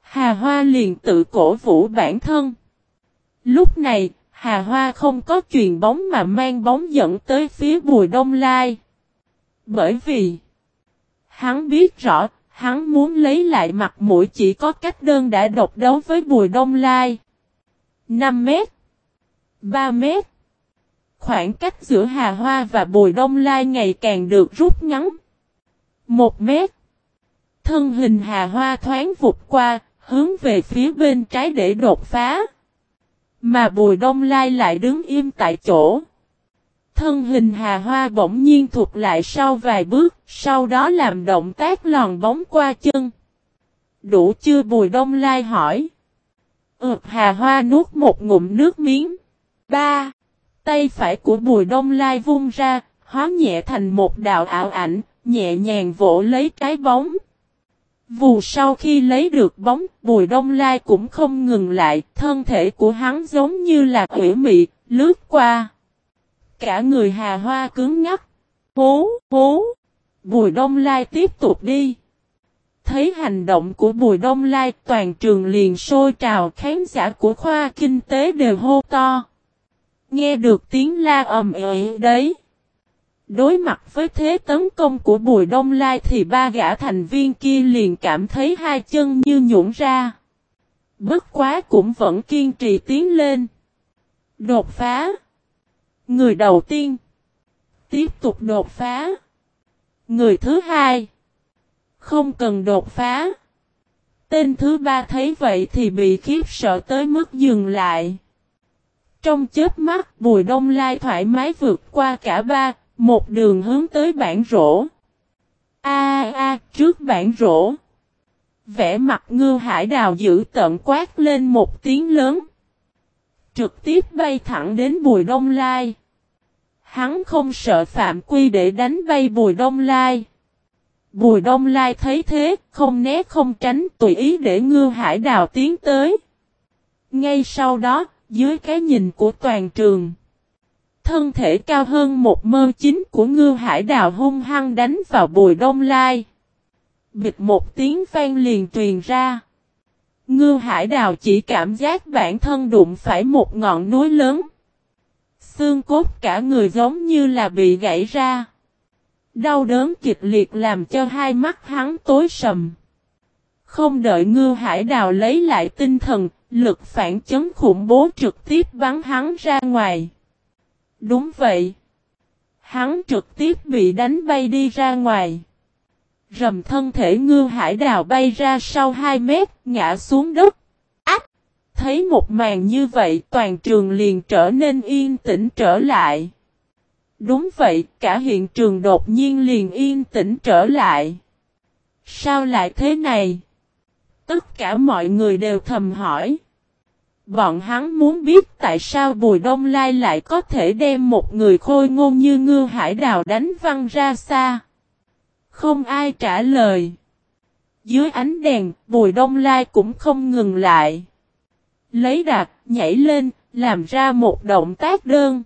[SPEAKER 1] Hà Hoa liền tự cổ vũ bản thân. Lúc này, Hà Hoa không có truyền bóng mà mang bóng dẫn tới phía Bùi Đông Lai. Bởi vì, hắn biết rõ, hắn muốn lấy lại mặt mũi chỉ có cách đơn đã độc đấu với Bùi Đông Lai. 5 mét, 3 mét. Khoảng cách giữa Hà Hoa và Bùi Đông Lai ngày càng được rút ngắn. 1 mét. Thân hình Hà Hoa thoáng vụt qua, hướng về phía bên trái để đột phá. Mà Bùi Đông Lai lại đứng im tại chỗ. Thân hình Hà Hoa bỗng nhiên thụt lại sau vài bước, sau đó làm động tác lòn bóng qua chân. Đủ chưa Bùi Đông Lai hỏi. Ừ, Hà Hoa nuốt một ngụm nước miếng. Ba. Tay phải của Bùi Đông Lai vung ra, hóa nhẹ thành một đạo ảo ảnh, nhẹ nhàng vỗ lấy trái bóng. Vù sau khi lấy được bóng, Bùi Đông Lai cũng không ngừng lại, thân thể của hắn giống như là quỷ mị, lướt qua. Cả người hà hoa cứng ngắt. Hú, hú. Bùi Đông Lai tiếp tục đi. Thấy hành động của Bùi Đông Lai toàn trường liền sôi trào khán giả của khoa kinh tế đều hô to. Nghe được tiếng la ầm ĩ đấy. Đối mặt với thế tấn công của Bùi Đông Lai thì ba gã thành viên kia liền cảm thấy hai chân như nhũn ra. Bất quá cũng vẫn kiên trì tiến lên. Đột phá. Người đầu tiên. Tiếp tục đột phá. Người thứ hai. Không cần đột phá. Tên thứ ba thấy vậy thì bị khiếp sợ tới mức dừng lại. Trong chớp mắt Bùi Đông Lai thoải mái vượt qua cả ba, một đường hướng tới bản rổ. A a trước bản rổ. Vẽ mặt ngư hải đào giữ tận quát lên một tiếng lớn. Trực tiếp bay thẳng đến bùi đông lai. Hắn không sợ phạm quy để đánh bay bùi đông lai. Bùi đông lai thấy thế, không né không tránh tùy ý để ngư hải đào tiến tới. Ngay sau đó, dưới cái nhìn của toàn trường thân thể cao hơn một mơ chính của ngư hải đào hung hăng đánh vào bùi đông lai. Bịch một tiếng vang liền truyền ra. Ngư hải đào chỉ cảm giác bản thân đụng phải một ngọn núi lớn. Xương cốt cả người giống như là bị gãy ra. Đau đớn kịch liệt làm cho hai mắt hắn tối sầm. Không đợi ngư hải đào lấy lại tinh thần, lực phản chấn khủng bố trực tiếp bắn hắn ra ngoài. Đúng vậy. Hắn trực tiếp bị đánh bay đi ra ngoài. Rầm thân thể ngư hải đào bay ra sau 2 mét, ngã xuống đất. Ách! Thấy một màn như vậy toàn trường liền trở nên yên tĩnh trở lại. Đúng vậy, cả hiện trường đột nhiên liền yên tĩnh trở lại. Sao lại thế này? Tất cả mọi người đều thầm hỏi. Bọn hắn muốn biết tại sao Bùi Đông Lai lại có thể đem một người khôi ngôn như ngư hải đào đánh văng ra xa. Không ai trả lời. Dưới ánh đèn, Bùi Đông Lai cũng không ngừng lại. Lấy đạc, nhảy lên, làm ra một động tác đơn.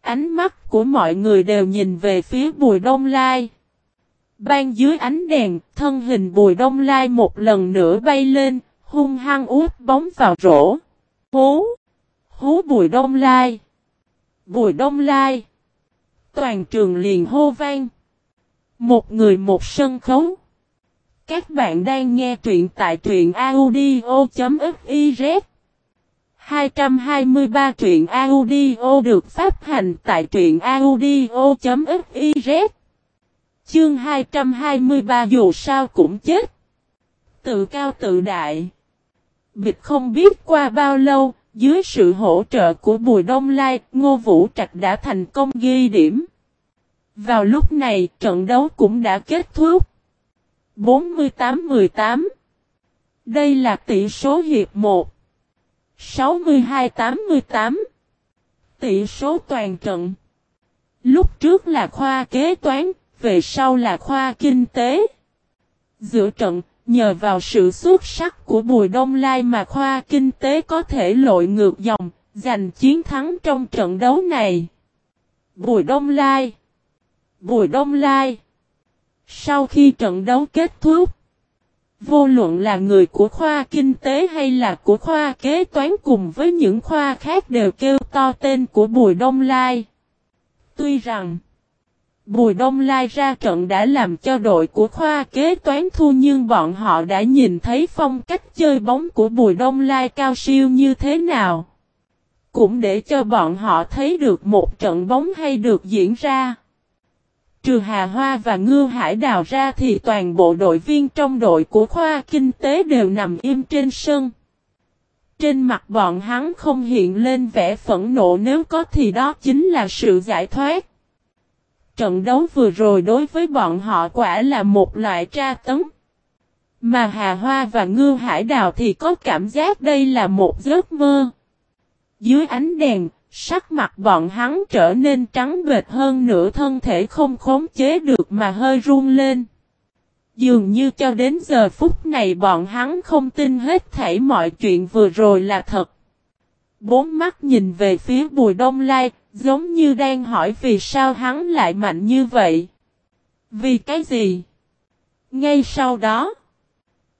[SPEAKER 1] Ánh mắt của mọi người đều nhìn về phía Bùi Đông Lai. Ban dưới ánh đèn, thân hình Bùi Đông Lai một lần nữa bay lên, hung hăng út bóng vào rổ. Hú! Hú Bùi Đông Lai! Bùi Đông Lai! Toàn trường liền hô vang. Một người một sân khấu. Các bạn đang nghe truyện tại truyện audio.fiz 223 truyện audio được phát hành tại truyện audio.fiz Chương 223 dù sao cũng chết. Tự cao tự đại. Bịch không biết qua bao lâu, Dưới sự hỗ trợ của Bùi Đông Lai, Ngô Vũ Trạch đã thành công ghi điểm. Vào lúc này, trận đấu cũng đã kết thúc. 48-18 Đây là tỷ số hiệp 1. 62-88 Tỷ số toàn trận Lúc trước là khoa kế toán, về sau là khoa kinh tế. Giữa trận, nhờ vào sự xuất sắc của Bùi Đông Lai mà khoa kinh tế có thể lội ngược dòng, giành chiến thắng trong trận đấu này. Bùi Đông Lai Bùi Đông Lai Sau khi trận đấu kết thúc, vô luận là người của khoa kinh tế hay là của khoa kế toán cùng với những khoa khác đều kêu to tên của Bùi Đông Lai. Tuy rằng, Bùi Đông Lai ra trận đã làm cho đội của khoa kế toán thu nhưng bọn họ đã nhìn thấy phong cách chơi bóng của Bùi Đông Lai cao siêu như thế nào. Cũng để cho bọn họ thấy được một trận bóng hay được diễn ra. Trừ Hà Hoa và Ngư Hải Đào ra thì toàn bộ đội viên trong đội của khoa kinh tế đều nằm im trên sân. Trên mặt bọn hắn không hiện lên vẻ phẫn nộ nếu có thì đó chính là sự giải thoát. Trận đấu vừa rồi đối với bọn họ quả là một loại tra tấn. Mà Hà Hoa và Ngư Hải Đào thì có cảm giác đây là một giấc mơ. Dưới ánh đèn, sắc mặt bọn hắn trở nên trắng bệt hơn nửa thân thể không khống chế được mà hơi run lên. Dường như cho đến giờ phút này bọn hắn không tin hết thảy mọi chuyện vừa rồi là thật. Bốn mắt nhìn về phía Bùi Đông Lai, giống như đang hỏi vì sao hắn lại mạnh như vậy. Vì cái gì? Ngay sau đó,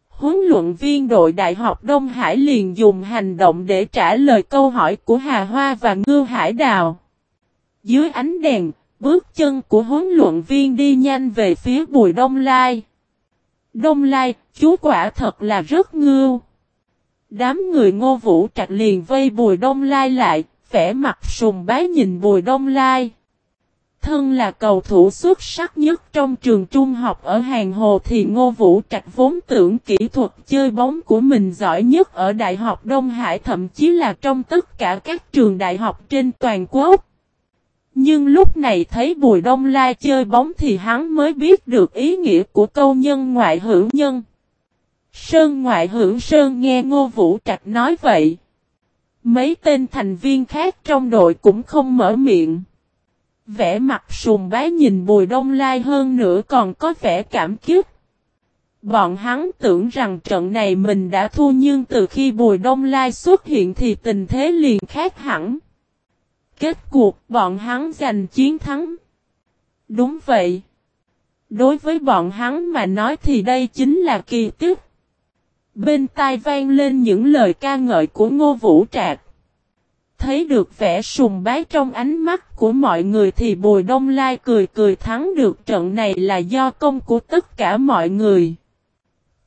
[SPEAKER 1] huấn luyện viên đội Đại học Đông Hải liền dùng hành động để trả lời câu hỏi của Hà Hoa và Ngư Hải Đào. Dưới ánh đèn, bước chân của huấn luyện viên đi nhanh về phía Bùi Đông Lai. Đông Lai, chú quả thật là rất ngưu. Đám người ngô vũ trạch liền vây Bùi Đông Lai lại, vẻ mặt sùng bái nhìn Bùi Đông Lai. Thân là cầu thủ xuất sắc nhất trong trường trung học ở Hàng Hồ thì Ngô Vũ Trạch vốn tưởng kỹ thuật chơi bóng của mình giỏi nhất ở Đại học Đông Hải, thậm chí là trong tất cả các trường đại học trên toàn quốc. Nhưng lúc này thấy Bùi Đông Lai chơi bóng thì hắn mới biết được ý nghĩa của câu nhân ngoại hữu nhân. Sơn ngoại hữu Sơn nghe Ngô Vũ Trạch nói vậy. Mấy tên thành viên khác trong đội cũng không mở miệng. Vẻ mặt sùng bái nhìn Bùi Đông Lai hơn nữa còn có vẻ cảm kích. Bọn hắn tưởng rằng trận này mình đã thua nhưng từ khi Bùi Đông Lai xuất hiện thì tình thế liền khác hẳn. Kết cuộc, bọn hắn giành chiến thắng. Đúng vậy. Đối với bọn hắn mà nói thì đây chính là kỳ tích. Bên tai vang lên những lời ca ngợi của Ngô Vũ Trạc. Thấy được vẻ sùng bái trong ánh mắt của mọi người thì Bùi Đông Lai cười cười thắng được trận này là do công của tất cả mọi người.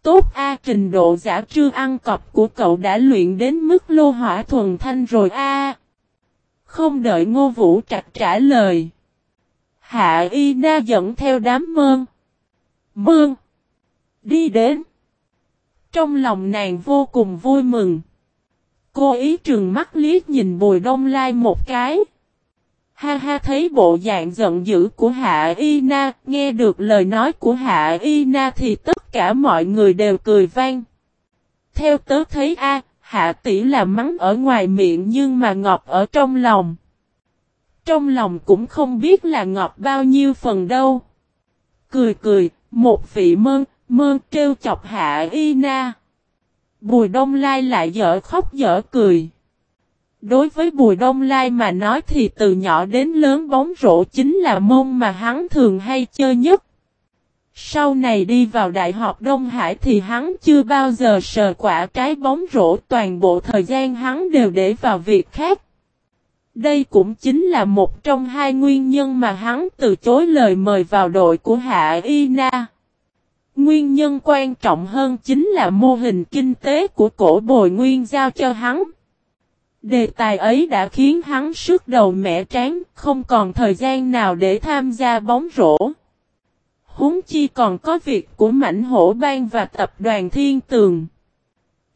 [SPEAKER 1] Tốt A, trình độ giả trư ăn cọp của cậu đã luyện đến mức lô hỏa thuần thanh rồi A. Không đợi Ngô Vũ Trạch trả lời. Hạ Y Na dẫn theo đám mơn. Mương. Đi đến. Trong lòng nàng vô cùng vui mừng. Cô ý trừng mắt liếc nhìn Bùi Đông Lai một cái. Ha ha thấy bộ dạng giận dữ của Hạ Y Na, nghe được lời nói của Hạ Y Na thì tất cả mọi người đều cười vang. Theo tớ thấy a, Hạ tỷ là mắng ở ngoài miệng nhưng mà ngọt ở trong lòng. Trong lòng cũng không biết là ngọt bao nhiêu phần đâu. Cười cười, một vị mơn, mơ trêu chọc Hạ Y Na. Bùi Đông Lai lại dở khóc dở cười. Đối với Bùi Đông Lai mà nói thì từ nhỏ đến lớn bóng rổ chính là môn mà hắn thường hay chơi nhất. Sau này đi vào Đại học Đông Hải thì hắn chưa bao giờ sờ quả trái bóng rổ, toàn bộ thời gian hắn đều để vào việc khác. Đây cũng chính là một trong hai nguyên nhân mà hắn từ chối lời mời vào đội của Hạ Y Na. Nguyên nhân quan trọng hơn chính là mô hình kinh tế của cổ bồi nguyên giao cho hắn. Đề tài ấy đã khiến hắn sức đầu mẻ tráng, không còn thời gian nào để tham gia bóng rổ. Húng chi còn có việc của mảnh hổ bang và tập đoàn thiên tường.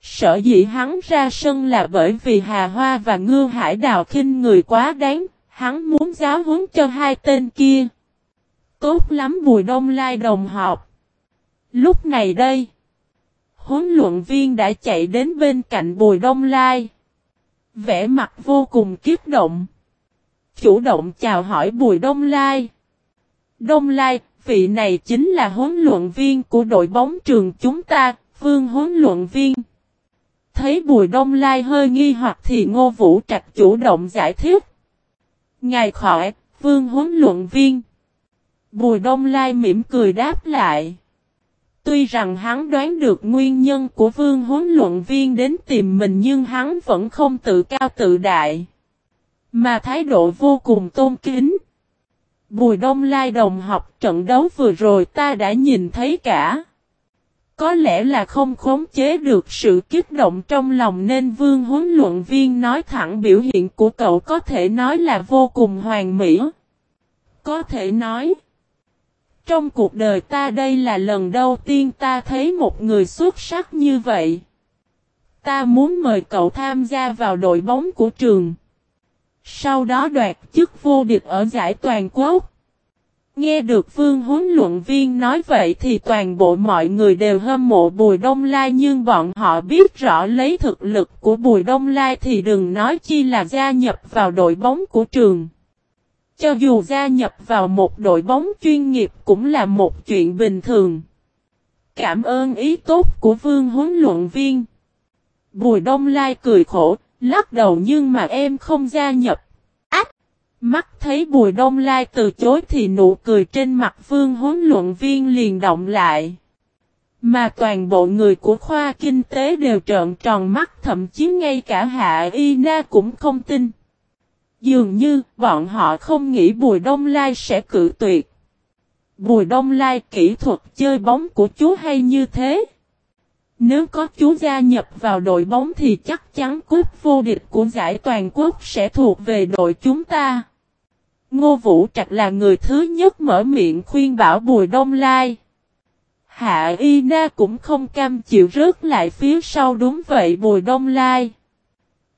[SPEAKER 1] Sở dĩ hắn ra sân là bởi vì Hà Hoa và Ngư Hải Đào khinh người quá đáng, hắn muốn giáo huấn cho hai tên kia. Tốt lắm Bùi Đông Lai đồng họp. Lúc này đây, huấn luyện viên đã chạy đến bên cạnh Bùi Đông Lai. Vẽ mặt vô cùng kiếp động. Chủ động chào hỏi Bùi Đông Lai. Đông Lai, vị này chính là huấn luyện viên của đội bóng trường chúng ta, Vương huấn luyện viên. Thấy Bùi Đông Lai hơi nghi hoặc thì Ngô Vũ Trạch chủ động giải thích. Ngài khỏi, Vương huấn luyện viên. Bùi Đông Lai mỉm cười đáp lại. Tuy rằng hắn đoán được nguyên nhân của vương huấn luận viên đến tìm mình nhưng hắn vẫn không tự cao tự đại. Mà thái độ vô cùng tôn kính. Bùi Đông Lai đồng học trận đấu vừa rồi ta đã nhìn thấy cả. Có lẽ là không khống chế được sự kích động trong lòng nên vương huấn luận viên nói thẳng biểu hiện của cậu có thể nói là vô cùng hoàn mỹ. Có thể nói. Trong cuộc đời ta đây là lần đầu tiên ta thấy một người xuất sắc như vậy. Ta muốn mời cậu tham gia vào đội bóng của trường. Sau đó đoạt chức vô địch ở giải toàn quốc. Nghe được phương huấn luận viên nói vậy thì toàn bộ mọi người đều hâm mộ Bùi Đông Lai nhưng bọn họ biết rõ lấy thực lực của Bùi Đông Lai thì đừng nói chi là gia nhập vào đội bóng của trường. Cho dù gia nhập vào một đội bóng chuyên nghiệp cũng là một chuyện bình thường. Cảm ơn ý tốt của vương huấn luận viên. Bùi Đông Lai cười khổ, lắc đầu nhưng mà em không gia nhập. Ách! Mắt thấy Bùi Đông Lai từ chối thì nụ cười trên mặt vương huấn luận viên liền động lại. Mà toàn bộ người của khoa kinh tế đều trợn tròn mắt thậm chí ngay cả Hạ Y Na cũng không tin. Dường như, bọn họ không nghĩ Bùi Đông Lai sẽ cự tuyệt. Bùi Đông Lai kỹ thuật chơi bóng của chú hay như thế. Nếu có chú gia nhập vào đội bóng thì chắc chắn cúp vô địch của giải toàn quốc sẽ thuộc về đội chúng ta. Ngô Vũ Trạch là người thứ nhất mở miệng khuyên bảo Bùi Đông Lai. Hạ Y Na cũng không cam chịu rớt lại phía sau đúng vậy Bùi Đông Lai.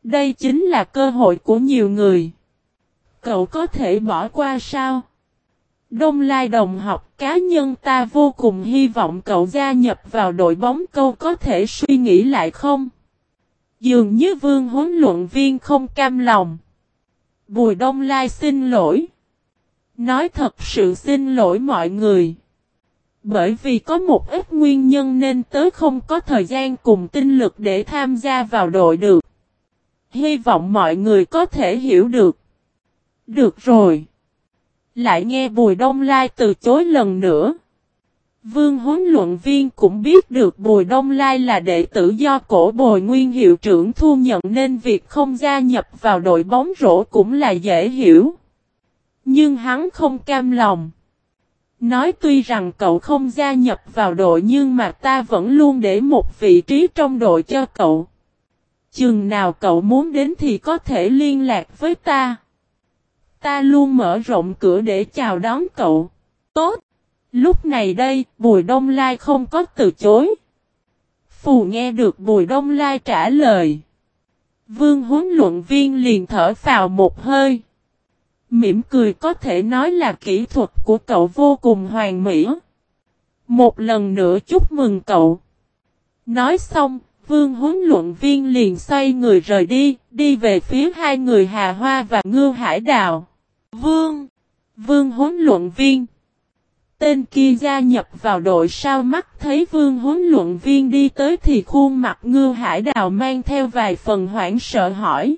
[SPEAKER 1] Đây chính là cơ hội của nhiều người. Cậu có thể bỏ qua sao? Đông Lai đồng học cá nhân ta vô cùng hy vọng cậu gia nhập vào đội bóng câu có thể suy nghĩ lại không? Dường như vương huấn luận viên không cam lòng. Bùi Đông Lai xin lỗi. Nói thật sự xin lỗi mọi người. Bởi vì có một ít nguyên nhân nên tớ không có thời gian cùng tinh lực để tham gia vào đội được. Hy vọng mọi người có thể hiểu được. Được rồi. Lại nghe Bùi Đông Lai từ chối lần nữa. Vương huấn luận viên cũng biết được Bùi Đông Lai là đệ tử do cổ bồi nguyên hiệu trưởng thu nhận nên việc không gia nhập vào đội bóng rổ cũng là dễ hiểu. Nhưng hắn không cam lòng. Nói tuy rằng cậu không gia nhập vào đội nhưng mà ta vẫn luôn để một vị trí trong đội cho cậu. Chừng nào cậu muốn đến thì có thể liên lạc với ta. Ta luôn mở rộng cửa để chào đón cậu. Tốt. Lúc này đây, Bùi Đông Lai không có từ chối. Phù nghe được Bùi Đông Lai trả lời. Vương huấn luận viên liền thở vào một hơi. Mỉm cười có thể nói là kỹ thuật của cậu vô cùng hoàn mỹ. Một lần nữa chúc mừng cậu. Nói xong, vương huấn luận viên liền xoay người rời đi, đi về phía hai người Hà Hoa và Ngư Hải Đào. Vương, vương huấn luận viên. Tên kia gia nhập vào đội sao mắt thấy vương huấn luận viên đi tới thì khuôn mặt Ngư Hải Đào mang theo vài phần hoảng sợ hỏi.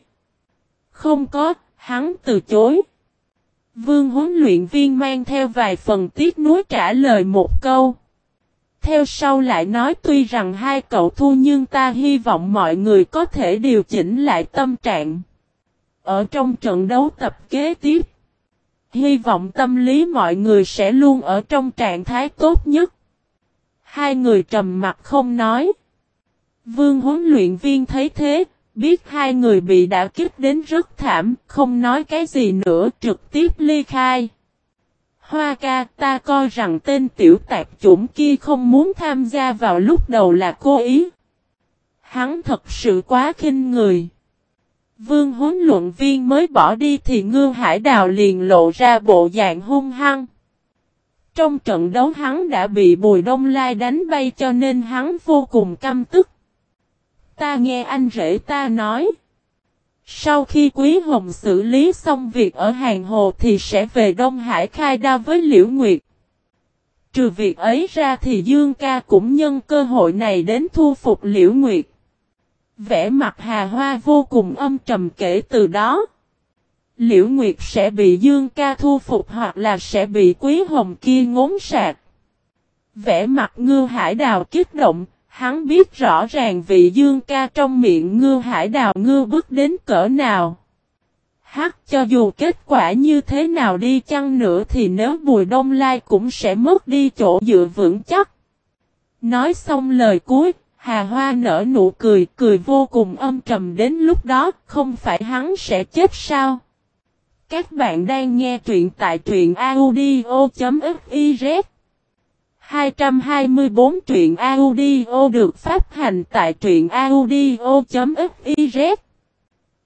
[SPEAKER 1] Không có, hắn từ chối. Vương huấn luyện viên mang theo vài phần tiếc nuối trả lời một câu. Theo sau lại nói tuy rằng hai cậu thu nhưng ta hy vọng mọi người có thể điều chỉnh lại tâm trạng. Ở trong trận đấu tập kế tiếp, hy vọng tâm lý mọi người sẽ luôn ở trong trạng thái tốt nhất. Hai người trầm mặt không nói. Vương huấn luyện viên thấy thế, biết hai người bị đã kích đến rất thảm, không nói cái gì nữa trực tiếp ly khai. Hoa ca, ta coi rằng tên tiểu tạp chủng kia không muốn tham gia vào lúc đầu là cố ý. Hắn thật sự quá khinh người. Vương huấn luận viên mới bỏ đi thì Ngư Hải Đào liền lộ ra bộ dạng hung hăng. Trong trận đấu hắn đã bị Bùi Đông Lai đánh bay cho nên hắn vô cùng căm tức. Ta nghe anh rể ta nói. Sau khi Quý Hồng xử lý xong việc ở Hàng Hồ thì sẽ về Đông Hải khai đa với Liễu Nguyệt. Trừ việc ấy ra thì Dương ca cũng nhân cơ hội này đến thu phục Liễu Nguyệt. Vẽ mặt Hà Hoa vô cùng âm trầm kể từ đó. Liễu Nguyệt sẽ bị Dương ca thu phục hoặc là sẽ bị Quý Hồng kia ngốn sạc. Vẽ mặt ngư hải đào kích động, hắn biết rõ ràng vị Dương ca trong miệng ngư hải đào ngư bước đến cỡ nào. Hắc cho dù kết quả như thế nào đi chăng nữa thì nếu Bùi Đông Lai cũng sẽ mất đi chỗ dựa vững chắc. Nói xong lời cuối, Hà Hoa nở nụ cười, cười vô cùng âm trầm đến lúc đó, không phải hắn sẽ chết sao? Các bạn đang nghe truyện tại truyện audio.fif 224 truyện audio được phát hành tại truyện audio.fiz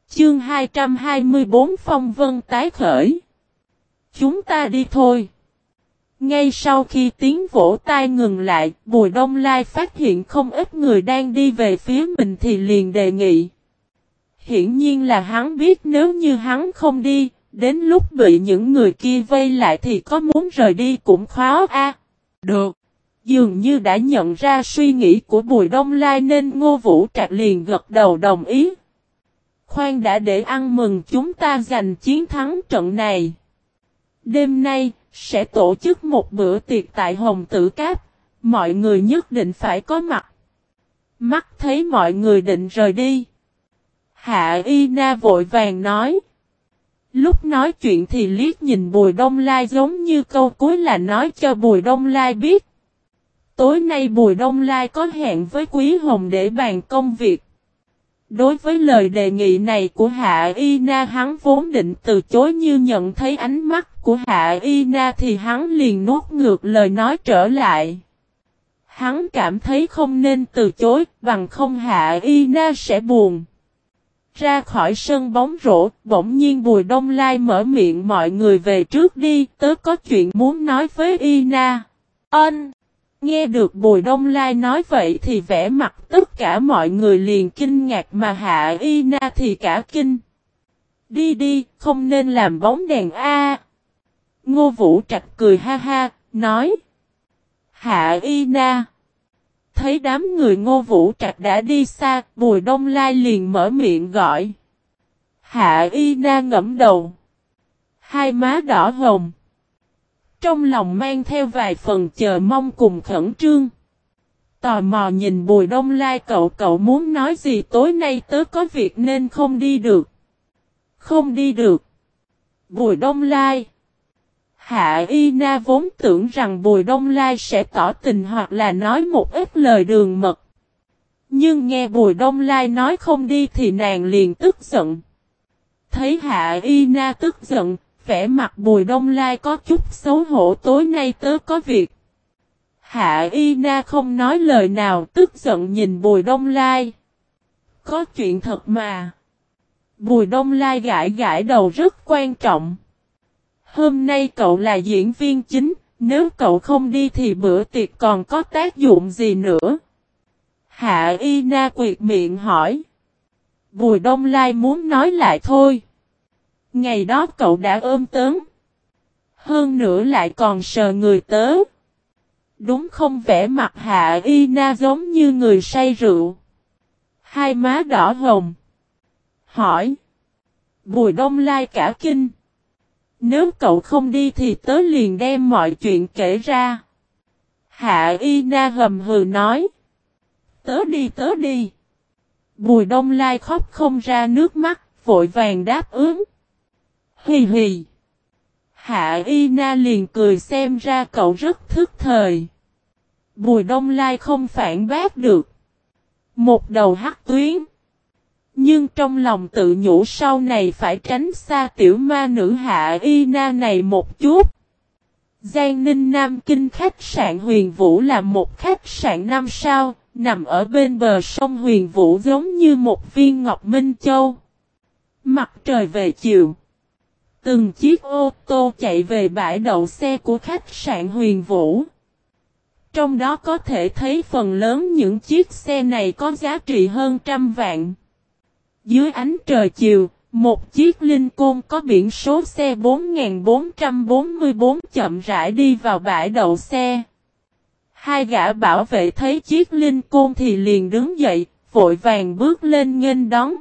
[SPEAKER 1] Chương 224 Phong Vân tái khởi Chúng ta đi thôi. Ngay sau khi tiếng vỗ tai ngừng lại, Bùi Đông Lai phát hiện không ít người đang đi về phía mình thì liền đề nghị. Hiển nhiên là hắn biết nếu như hắn không đi, đến lúc bị những người kia vây lại thì có muốn rời đi cũng khó a được. Dường như đã nhận ra suy nghĩ của Bùi Đông Lai nên Ngô Vũ Trạc liền gật đầu đồng ý. Khoan đã để ăn mừng chúng ta giành chiến thắng trận này. Đêm nay, sẽ tổ chức một bữa tiệc tại Hồng Tử Cáp, mọi người nhất định phải có mặt. Mắt thấy mọi người định rời đi. Hạ Y Na vội vàng nói. Lúc nói chuyện thì liếc nhìn Bùi Đông Lai giống như câu cuối là nói cho Bùi Đông Lai biết. Tối nay Bùi Đông Lai có hẹn với Quý Hồng để bàn công việc. Đối với lời đề nghị này của Hạ Y Na hắn vốn định từ chối như nhận thấy ánh mắt của Hạ Y Na thì hắn liền nuốt ngược lời nói trở lại. Hắn cảm thấy không nên từ chối, bằng không Hạ Y Na sẽ buồn. Ra khỏi sân bóng rổ, bỗng nhiên Bùi Đông Lai mở miệng mọi người về trước đi, tớ có chuyện muốn nói với Y Na. Ân! Nghe được Bùi Đông Lai nói vậy thì vẻ mặt tất cả mọi người liền kinh ngạc mà Hạ Y Na thì cả kinh. Đi đi, không nên làm bóng đèn A. Ngô Vũ Trạch cười ha ha, nói. Hạ Y Na. Thấy đám người Ngô Vũ Trạch đã đi xa, Bùi Đông Lai liền mở miệng gọi. Hạ Y Na ngẫm đầu. Hai má đỏ hồng. Trong lòng mang theo vài phần chờ mong cùng khẩn trương. Tò mò nhìn Bùi Đông Lai cậu cậu muốn nói gì tối nay tớ có việc nên không đi được. Không đi được. Bùi Đông Lai. Hạ Y Na vốn tưởng rằng Bùi Đông Lai sẽ tỏ tình hoặc là nói một ít lời đường mật. Nhưng nghe Bùi Đông Lai nói không đi thì nàng liền tức giận. Thấy Hạ Y Na tức giận, vẻ mặt bùi đông lai có chút xấu hổ tối nay tớ có việc. Hạ Y Na không nói lời nào tức giận nhìn bùi đông lai. Có chuyện thật mà. Bùi đông lai gãi gãi đầu rất quan trọng. Hôm nay cậu là diễn viên chính, nếu cậu không đi thì bữa tiệc còn có tác dụng gì nữa? Hạ Y Na quyệt miệng hỏi. Bùi Đông Lai muốn nói lại thôi. Ngày đó cậu đã ôm tớn. Hơn nữa lại còn sờ người tớ. Đúng không vẻ mặt hạ y na giống như người say rượu. Hai má đỏ hồng. Hỏi. Bùi đông lai cả kinh. Nếu cậu không đi thì tớ liền đem mọi chuyện kể ra. Hạ y na hầm hừ nói. Tớ đi tớ đi. Bùi đông lai khóc không ra nước mắt, vội vàng đáp ứng. Hì hì. Hạ Y Na liền cười xem ra cậu rất thức thời. Bùi Đông Lai không phản bác được. Một đầu hắc tuyến. Nhưng trong lòng tự nhủ sau này phải tránh xa tiểu ma nữ Hạ Y Na này một chút. Giang Ninh Nam Kinh khách sạn Huyền Vũ là một khách sạn năm sao, nằm ở bên bờ sông Huyền Vũ giống như một viên ngọc minh châu. Mặt trời về chiều. Từng chiếc ô tô chạy về bãi đậu xe của khách sạn Huyền Vũ. Trong đó có thể thấy phần lớn những chiếc xe này có giá trị hơn trăm vạn. Dưới ánh trời chiều, một chiếc linh côn có biển số xe 4444 chậm rãi đi vào bãi đậu xe. Hai gã bảo vệ thấy chiếc linh côn thì liền đứng dậy, vội vàng bước lên nghênh đón.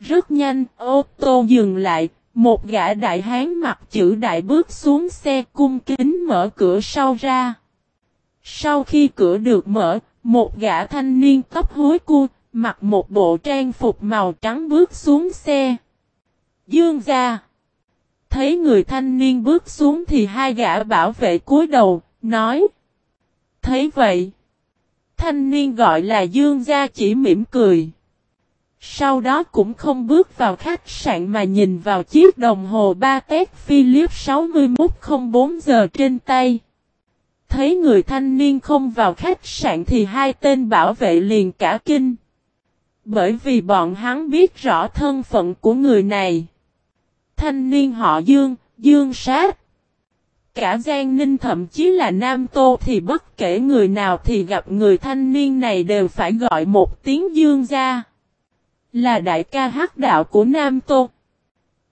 [SPEAKER 1] Rất nhanh, ô tô dừng lại, một gã đại hán mặc chữ đại bước xuống xe cung kính mở cửa sau ra. Sau khi cửa được mở, một gã thanh niên tóc hối cua, mặc một bộ trang phục màu trắng bước xuống xe. Dương ra. Thấy người thanh niên bước xuống thì hai gã bảo vệ cúi đầu, nói. Thấy vậy. Thanh niên gọi là Dương gia chỉ mỉm cười. Sau đó cũng không bước vào khách sạn mà nhìn vào chiếc đồng hồ ba tét Philips 6104 giờ trên tay. Thấy người thanh niên không vào khách sạn thì hai tên bảo vệ liền cả kinh. Bởi vì bọn hắn biết rõ thân phận của người này. Thanh niên họ Dương, Dương Sát. Cả Giang Ninh thậm chí là Nam Tô thì bất kể người nào thì gặp người thanh niên này đều phải gọi một tiếng Dương ra. Là đại ca hắc đạo của Nam Tô.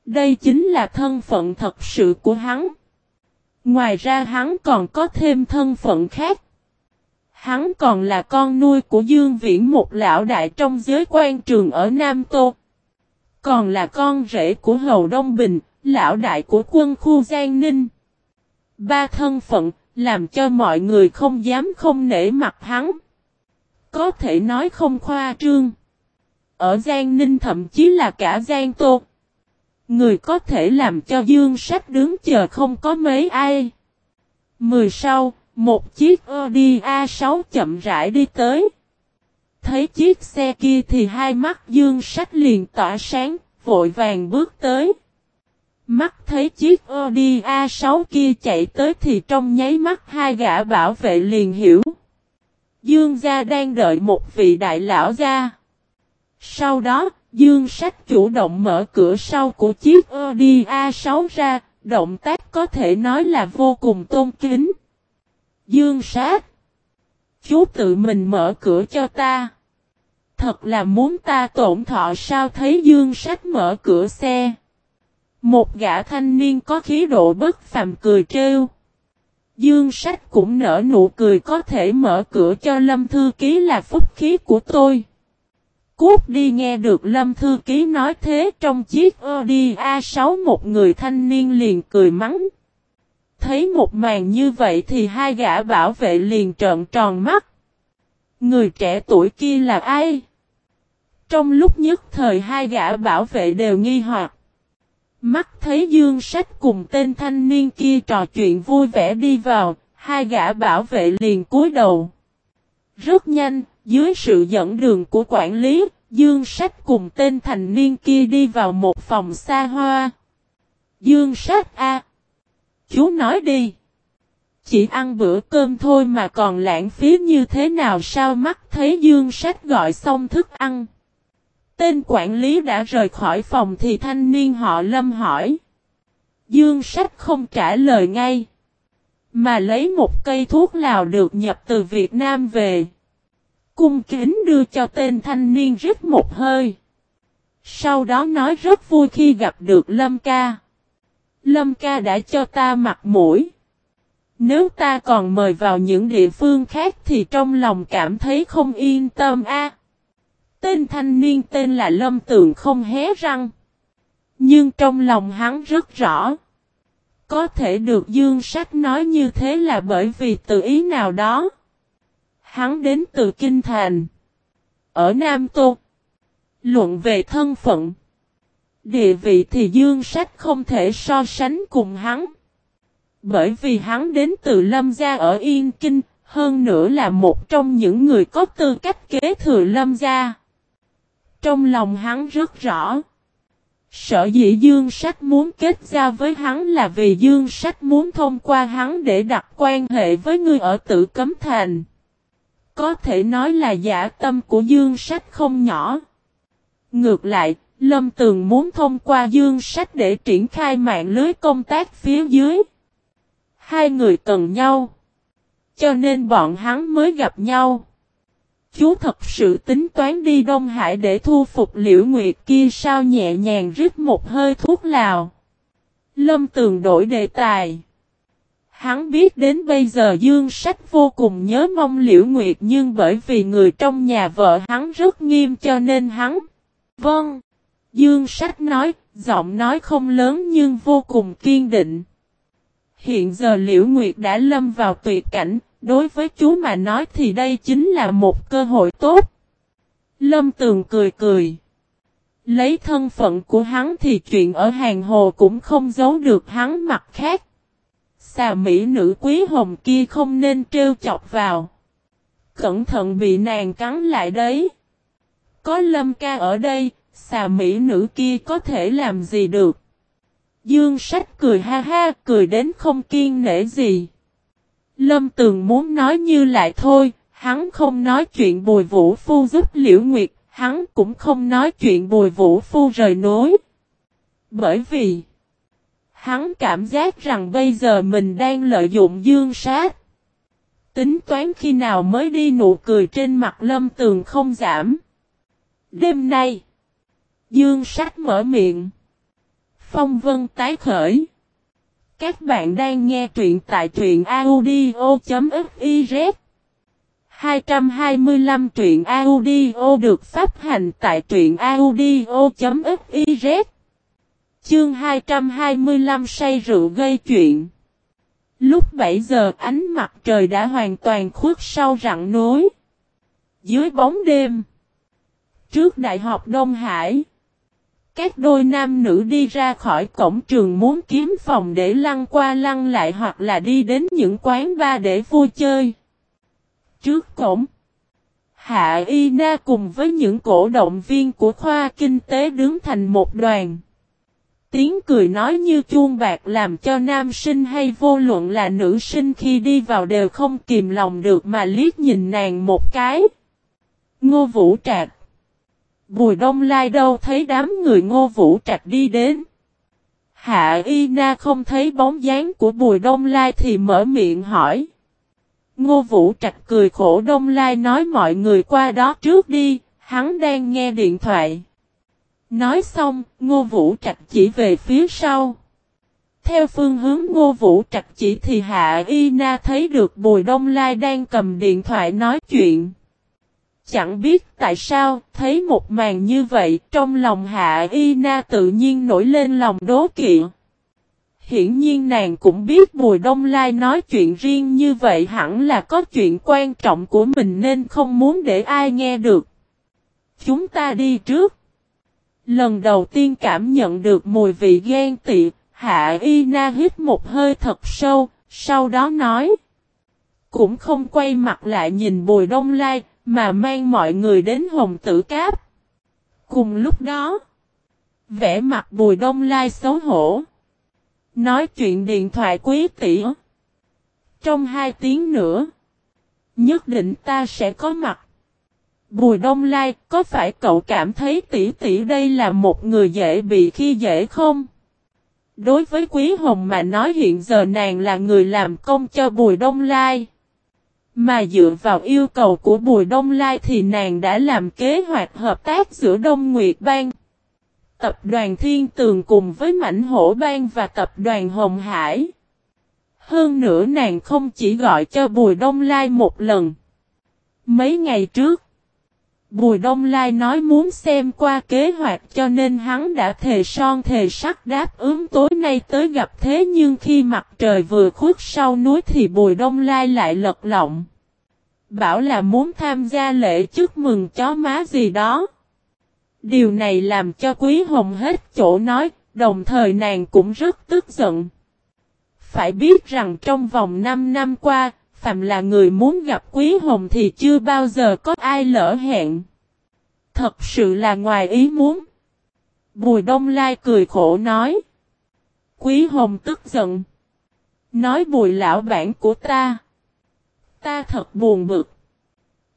[SPEAKER 1] Đây chính là thân phận thật sự của hắn. Ngoài ra hắn còn có thêm thân phận khác. Hắn còn là con nuôi của Dương Viễn một lão đại trong giới quan trường ở Nam Tô. Còn là con rể của Hầu Đông Bình, lão đại của quân khu Giang Ninh. Ba thân phận, làm cho mọi người không dám không nể mặt hắn. Có thể nói không khoa trương. Ở Giang Ninh thậm chí là cả Giang Tô. Người có thể làm cho Dương Sách đứng chờ không có mấy ai. Mười sau, một chiếc Audi A6 chậm rãi đi tới. Thấy chiếc xe kia thì hai mắt Dương Sách liền tỏa sáng, vội vàng bước tới. Mắt thấy chiếc Audi A6 kia chạy tới thì trong nháy mắt hai gã bảo vệ liền hiểu. Dương gia đang đợi một vị đại lão gia. Sau đó, Dương Sách chủ động mở cửa sau của chiếc Audi A6 ra, động tác có thể nói là vô cùng tôn kính. Dương Sát Chú tự mình mở cửa cho ta. Thật là muốn ta tổn thọ sao thấy Dương Sách mở cửa xe. Một gã thanh niên có khí độ bất phàm cười trêu. Dương Sách cũng nở nụ cười có thể mở cửa cho Lâm Thư Ký là phúc khí của tôi. Cút đi nghe được Lâm Thư Ký nói thế trong chiếc Audi A6 một người thanh niên liền cười mắng. Thấy một màn như vậy thì hai gã bảo vệ liền trợn tròn mắt. Người trẻ tuổi kia là ai? Trong lúc nhất thời hai gã bảo vệ đều nghi hoặc. Mắt thấy Dương Sách cùng tên thanh niên kia trò chuyện vui vẻ đi vào, hai gã bảo vệ liền cúi đầu. Rất nhanh, dưới sự dẫn đường của quản lý, Dương Sách cùng tên thanh niên kia đi vào một phòng xa hoa. Dương Sách A. Chú nói đi. Chỉ ăn bữa cơm thôi mà còn lãng phí như thế nào sao mắt thấy Dương Sách gọi xong thức ăn. Tên quản lý đã rời khỏi phòng thì thanh niên họ lâm hỏi. Dương Sách không trả lời ngay. Mà lấy một cây thuốc lào được nhập từ Việt Nam về. Cung kính đưa cho tên thanh niên rít một hơi. Sau đó nói rất vui khi gặp được Lâm ca. Lâm ca đã cho ta mặt mũi. Nếu ta còn mời vào những địa phương khác thì trong lòng cảm thấy không yên tâm a. Tên thanh niên tên là Lâm Tường không hé răng. Nhưng trong lòng hắn rất rõ. Có thể được Dương Sách nói như thế là bởi vì tự ý nào đó. Hắn đến từ Kinh Thành. Ở Nam Tô. Luận về thân phận. Địa vị thì Dương Sách không thể so sánh cùng hắn. Bởi vì hắn đến từ Lâm Gia ở Yên Kinh, hơn nữa là một trong những người có tư cách kế thừa Lâm Gia. Trong lòng hắn rất rõ. Sở dĩ Dương Sách muốn kết giao với hắn là vì Dương Sách muốn thông qua hắn để đặt quan hệ với người ở tử cấm thành. có thể nói là giả tâm của dương sách không nhỏ. Ngược lại, Lâm Tường muốn thông qua dương sách để triển khai mạng lưới công tác phía dưới. Hai người cần nhau. Cho nên bọn hắn mới gặp nhau. Chú thật sự tính toán đi Đông Hải để thu phục liễu nguyệt kia sao nhẹ nhàng rít một hơi thuốc lào. Lâm Tường đổi đề tài. Hắn biết đến bây giờ Dương Sách vô cùng nhớ mong Liễu Nguyệt nhưng bởi vì người trong nhà vợ hắn rất nghiêm cho nên hắn. Vâng. Dương Sách nói, giọng nói không lớn nhưng vô cùng kiên định. Hiện giờ Liễu Nguyệt đã lâm vào tuyệt cảnh, đối với chú mà nói thì đây chính là một cơ hội tốt. Lâm Tường cười cười. Lấy thân phận của hắn thì chuyện ở hàng hồ cũng không giấu được hắn mặt khác. Xà mỹ nữ quý hồng kia không nên trêu chọc vào. Cẩn thận bị nàng cắn lại đấy. Có lâm ca ở đây, xà mỹ nữ kia có thể làm gì được. Dương sách cười ha ha, cười đến không kiên nể gì. Lâm Tường muốn nói như lại thôi, hắn không nói chuyện bùi vũ phu giúp liễu nguyệt, hắn cũng không nói chuyện bùi vũ phu rời nối. Bởi vì, hắn cảm giác rằng bây giờ mình đang lợi dụng dương sát. Tính toán khi nào mới đi nụ cười trên mặt lâm tường không giảm. Đêm nay, dương sách mở miệng. Phong vân tái khởi. Các bạn đang nghe truyện tại truyện audio.fiz 225 truyện audio được phát hành tại truyện audio.fiz Chương 225 say rượu gây chuyện Lúc 7 giờ, ánh mặt trời đã hoàn toàn khuất sau rặng núi Dưới bóng đêm, Trước Đại học Đông Hải các đôi nam nữ đi ra khỏi cổng trường muốn kiếm phòng để lăn qua lăn lại hoặc là đi đến những quán bar để vui chơi. Trước cổng, Hạ Y Na cùng với những cổ động viên của khoa kinh tế đứng thành một đoàn. Tiếng cười nói như chuông bạc làm cho nam sinh hay vô luận là nữ sinh khi đi vào đều không kìm lòng được mà liếc nhìn nàng một cái. Ngô Vũ Trạc Bùi Đông Lai đâu thấy đám người ngô vũ trạch đi đến. Hạ Y Na không thấy bóng dáng của Bùi Đông Lai thì mở miệng hỏi. Ngô Vũ Trạch cười khổ Đông Lai nói mọi người qua đó trước đi, hắn đang nghe điện thoại. Nói xong, Ngô Vũ Trạch chỉ về phía sau. Theo phương hướng Ngô Vũ Trạch chỉ thì Hạ Y Na thấy được Bùi Đông Lai đang cầm điện thoại nói chuyện. Chẳng biết tại sao, thấy một màn như vậy, trong lòng Hạ Y Na tự nhiên nổi lên lòng đố kỵ. Hiển nhiên nàng cũng biết Bùi Đông Lai nói chuyện riêng như vậy hẳn là có chuyện quan trọng của mình nên không muốn để ai nghe được. Chúng ta đi trước. Lần đầu tiên cảm nhận được mùi vị ghen tị, Hạ Y Na hít một hơi thật sâu, sau đó nói. Cũng không quay mặt lại nhìn Bùi Đông Lai, mà mang mọi người đến Hồng Tử Cáp. Cùng lúc đó, vẻ mặt Bùi Đông Lai xấu hổ. Nói chuyện điện thoại quý tỷ. Trong hai tiếng nữa, nhất định ta sẽ có mặt. Bùi Đông Lai, có phải cậu cảm thấy tỷ tỷ đây là một người dễ bị khi dễ không? Đối với Quý Hồng mà nói hiện giờ nàng là người làm công cho Bùi Đông Lai. Mà dựa vào yêu cầu của Bùi Đông Lai thì nàng đã làm kế hoạch hợp tác giữa Đông Nguyệt Bang, Tập đoàn Thiên Tường cùng với Mảnh Hổ Bang và Tập đoàn Hồng Hải. Hơn nữa nàng không chỉ gọi cho Bùi Đông Lai một lần. Mấy ngày trước, Bùi Đông Lai nói muốn xem qua kế hoạch cho nên hắn đã thề son thề sắt đáp ứng tối nay tới gặp thế nhưng khi mặt trời vừa khuất sau núi thì Bùi Đông Lai lại lật lọng. Bảo là muốn tham gia lễ chúc mừng chó má gì đó. Điều này làm cho Quý Hồng hết chỗ nói, đồng thời nàng cũng rất tức giận. Phải biết rằng trong vòng 5 năm qua, Phạm là người muốn gặp Quý Hồng thì chưa bao giờ có ai lỡ hẹn. Thật sự là ngoài ý muốn. Bùi Đông Lai cười khổ nói. Quý Hồng tức giận. Nói bùi lão bản của ta. Ta thật buồn bực.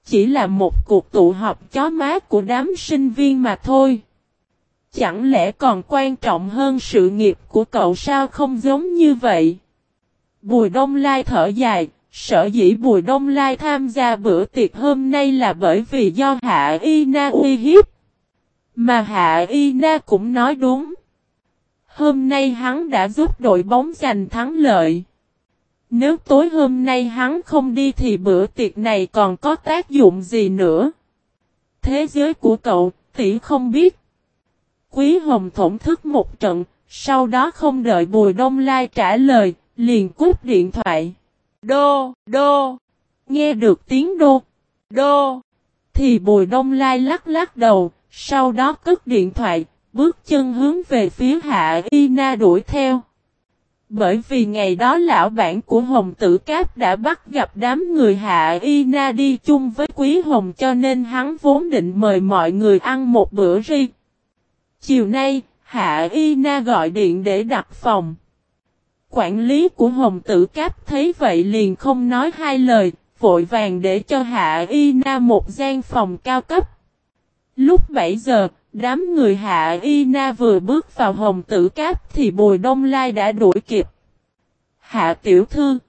[SPEAKER 1] chỉ là một cuộc tụ họp chó má của đám sinh viên mà thôi. Chẳng lẽ còn quan trọng hơn sự nghiệp của cậu sao không giống như vậy? Bùi Đông Lai thở dài, sở dĩ Bùi Đông Lai tham gia bữa tiệc hôm nay là bởi vì do Hạ Y Na uy hiếp. Mà Hạ Y Na cũng nói đúng. Hôm nay hắn đã giúp đội bóng giành thắng lợi. Nếu tối hôm nay hắn không đi thì bữa tiệc này còn có tác dụng gì nữa? Thế giới của cậu, tỷ không biết. Quý Hồng thổn thức một trận, sau đó không đợi Bùi Đông Lai trả lời, liền cúp điện thoại. Đô, đô, nghe được tiếng đô, đô, thì Bùi Đông Lai lắc lắc đầu, sau đó cất điện thoại, bước chân hướng về phía Hạ Y Na đuổi theo. Bởi vì ngày đó lão bản của Hồng Tử Cáp đã bắt gặp đám người Hạ Y Na đi chung với Quý Hồng cho nên hắn vốn định mời mọi người ăn một bữa ri. Chiều nay, Hạ Y Na gọi điện để đặt phòng. Quản lý của Hồng Tử Cáp thấy vậy liền không nói hai lời, vội vàng để cho Hạ Y Na một gian phòng cao cấp. Lúc 7 giờ, đám người Hạ Y Na vừa bước vào Hồng Tử Cáp thì Bùi Đông Lai đã đuổi kịp. Hạ Tiểu Thư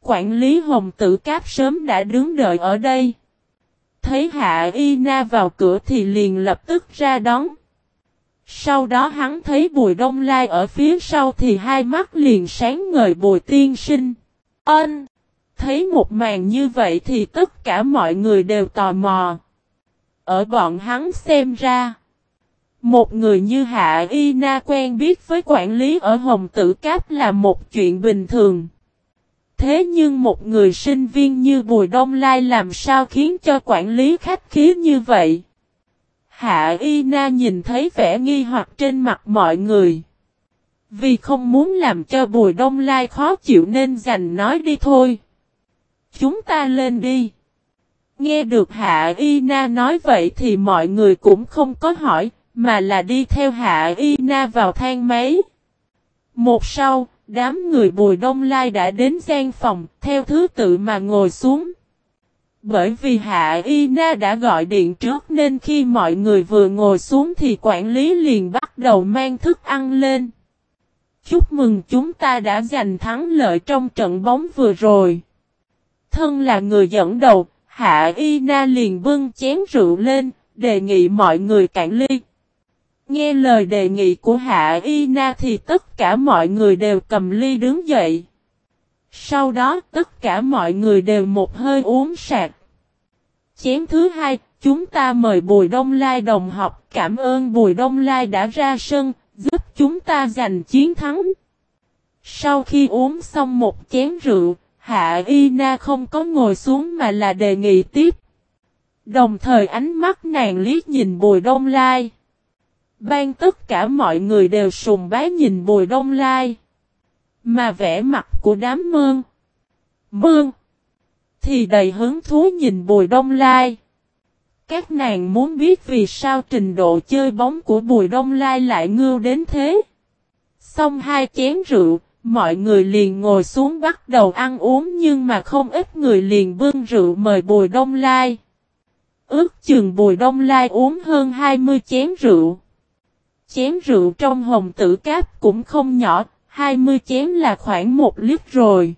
[SPEAKER 1] Quản lý Hồng Tử Cáp sớm đã đứng đợi ở đây. Thấy Hạ Y Na vào cửa thì liền lập tức ra đón. Sau đó hắn thấy Bùi Đông Lai ở phía sau thì hai mắt liền sáng ngời Bùi Tiên Sinh. Ân! Thấy một màn như vậy thì tất cả mọi người đều tò mò. Ở bọn hắn xem ra. Một người như Hạ Y Na quen biết với quản lý ở Hồng Tử Cáp là một chuyện bình thường. Thế nhưng một người sinh viên như Bùi Đông Lai làm sao khiến cho quản lý khách khí như vậy? Hạ Y Na nhìn thấy vẻ nghi hoặc trên mặt mọi người. Vì không muốn làm cho Bùi Đông Lai khó chịu nên dành nói đi thôi. Chúng ta lên đi. Nghe được Hạ Y Na nói vậy thì mọi người cũng không có hỏi, mà là đi theo Hạ Y Na vào thang máy. Một sau, đám người Bùi Đông Lai đã đến gian phòng, theo thứ tự mà ngồi xuống. Bởi vì Hạ Y Na đã gọi điện trước nên khi mọi người vừa ngồi xuống thì quản lý liền bắt đầu mang thức ăn lên. Chúc mừng chúng ta đã giành thắng lợi trong trận bóng vừa rồi. Thân là người dẫn đầu, Hạ Y Na liền bưng chén rượu lên, đề nghị mọi người cạn ly. Nghe lời đề nghị của Hạ Y Na thì tất cả mọi người đều cầm ly đứng dậy. Sau đó tất cả mọi người đều một hơi uống sạc. Chén thứ hai, chúng ta mời Bùi Đông Lai đồng học cảm ơn Bùi Đông Lai đã ra sân, giúp chúng ta giành chiến thắng. Sau khi uống xong một chén rượu, Hạ Y Na không có ngồi xuống mà là đề nghị tiếp. Đồng thời ánh mắt nàng liếc nhìn Bùi Đông Lai. Ban tất cả mọi người đều sùng bái nhìn Bùi Đông Lai. Mà vẻ mặt của đám mương. Mương. Thì đầy hứng thú nhìn Bùi Đông Lai. Các nàng muốn biết vì sao trình độ chơi bóng của Bùi Đông Lai lại ngưu đến thế. Xong hai chén rượu, mọi người liền ngồi xuống bắt đầu ăn uống nhưng mà không ít người liền bưng rượu mời Bùi Đông Lai. Ước chừng Bùi Đông Lai uống hơn 20 chén rượu. Chén rượu trong hồng tử cáp cũng không nhỏ, 20 chén là khoảng một lít rồi.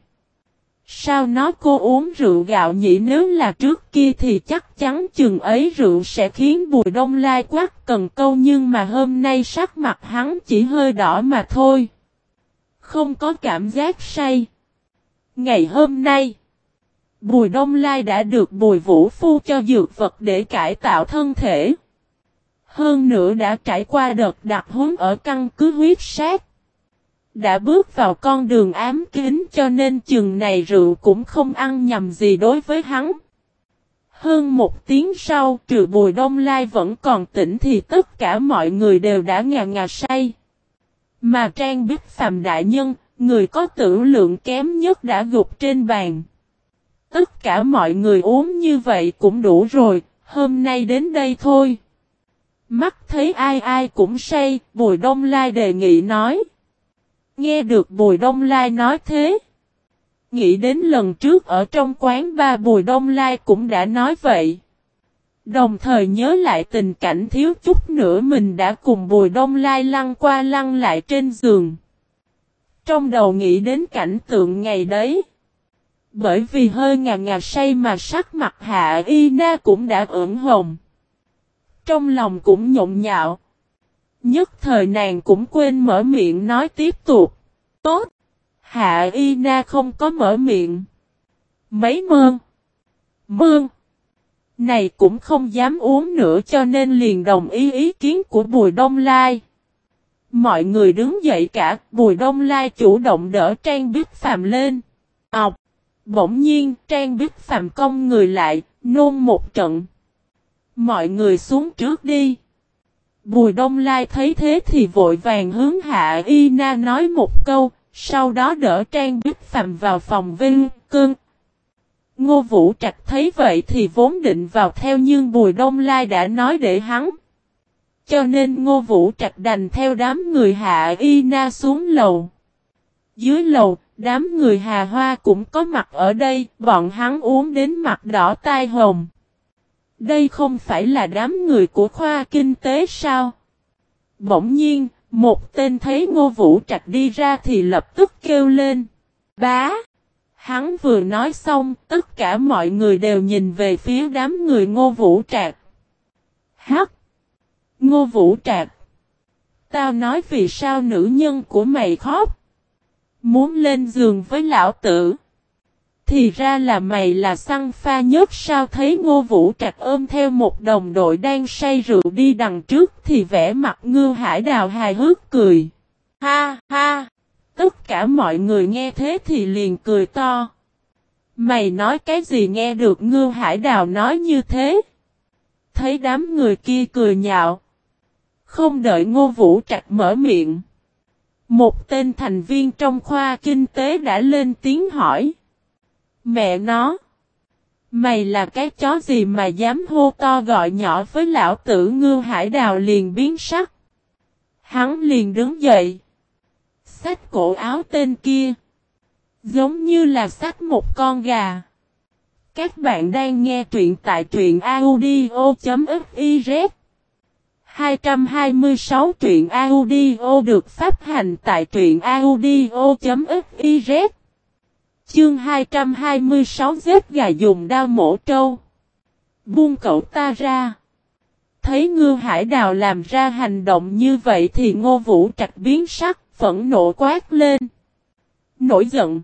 [SPEAKER 1] Sao nó cô uống rượu gạo nhỉ nếu là trước kia thì chắc chắn chừng ấy rượu sẽ khiến Bùi Đông Lai quát cần câu nhưng mà hôm nay sắc mặt hắn chỉ hơi đỏ mà thôi. Không có cảm giác say. Ngày hôm nay, Bùi Đông Lai đã được Bùi Vũ Phu cho dược vật để cải tạo thân thể. Hơn nữa đã trải qua đợt đặt huấn ở căn cứ huyết sát. Đã bước vào con đường ám kín cho nên chừng này rượu cũng không ăn nhầm gì đối với hắn. Hơn một tiếng sau trừ bùi đông lai vẫn còn tỉnh thì tất cả mọi người đều đã ngà ngà say. Mà Trang Bích Phạm Đại Nhân, người có tử lượng kém nhất đã gục trên bàn. Tất cả mọi người uống như vậy cũng đủ rồi, hôm nay đến đây thôi. Mắt thấy ai ai cũng say, Bùi Đông Lai đề nghị nói. Nghe được Bùi Đông Lai nói thế. nghĩ đến lần trước ở trong quán ba Bùi Đông Lai cũng đã nói vậy. Đồng thời nhớ lại tình cảnh thiếu chút nữa mình đã cùng Bùi Đông Lai lăn qua lăn lại trên giường. Trong đầu nghĩ đến cảnh tượng ngày đấy. Bởi vì hơi ngà ngà say mà sắc mặt Hạ Y Na cũng đã ửng hồng. Trong lòng cũng nhộn nhạo. Nhất thời nàng cũng quên mở miệng nói tiếp tục. Tốt. Hạ Y Na không có mở miệng. Mấy mơn. Mương. Này cũng không dám uống nữa cho nên liền đồng ý ý kiến của Bùi Đông Lai. Mọi người đứng dậy cả, Bùi Đông Lai chủ động đỡ Trang Bích Phạm lên. Ọc! Bỗng nhiên, Trang Bích Phạm công người lại, nôn một trận. Mọi người xuống trước đi. Bùi Đông Lai thấy thế thì vội vàng hướng Hạ Y Na nói một câu, sau đó đỡ Trang Bích Phạm vào phòng Vinh Cương. Ngô Vũ Trạch thấy vậy thì vốn định vào theo nhưng Bùi Đông Lai đã nói để hắn. Cho nên Ngô Vũ Trạch đành theo đám người Hạ Y Na xuống lầu. Dưới lầu, đám người Hà Hoa cũng có mặt ở đây, bọn hắn uống đến mặt đỏ tai hồng. Đây không phải là đám người của khoa kinh tế sao? Bỗng nhiên, một tên thấy Ngô Vũ Trạch đi ra thì lập tức kêu lên. Bá! Hắn vừa nói xong, tất cả mọi người đều nhìn về phía đám người Ngô Vũ Trạch. Hắc! Ngô Vũ Trạch! Tao nói vì sao nữ nhân của mày khóc? Muốn lên giường với lão tử. Thì ra là mày là xăng pha nhất sao thấy ngô vũ trạch ôm theo một đồng đội đang say rượu đi đằng trước thì vẽ mặt ngư hải đào hài hước cười. Ha ha! Tất cả mọi người nghe thế thì liền cười to. Mày nói cái gì nghe được ngư hải đào nói như thế? Thấy đám người kia cười nhạo. Không đợi ngô vũ trạch mở miệng. Một tên thành viên trong khoa kinh tế đã lên tiếng hỏi. Mẹ nó. Mày là cái chó gì mà dám hô to gọi nhỏ với lão tử ngư hải đào liền biến sắc. Hắn liền đứng dậy. Xách cổ áo tên kia. Giống như là xách một con gà. Các bạn đang nghe truyện tại truyện audio.fiz 226 truyện audio được phát hành tại truyện audio.fiz Chương 226 giết gà dùng đao mổ trâu. Buông cậu ta ra. Thấy ngư hải đào làm ra hành động như vậy thì ngô vũ trạch biến sắc, phẫn nộ quát lên. Nổi giận.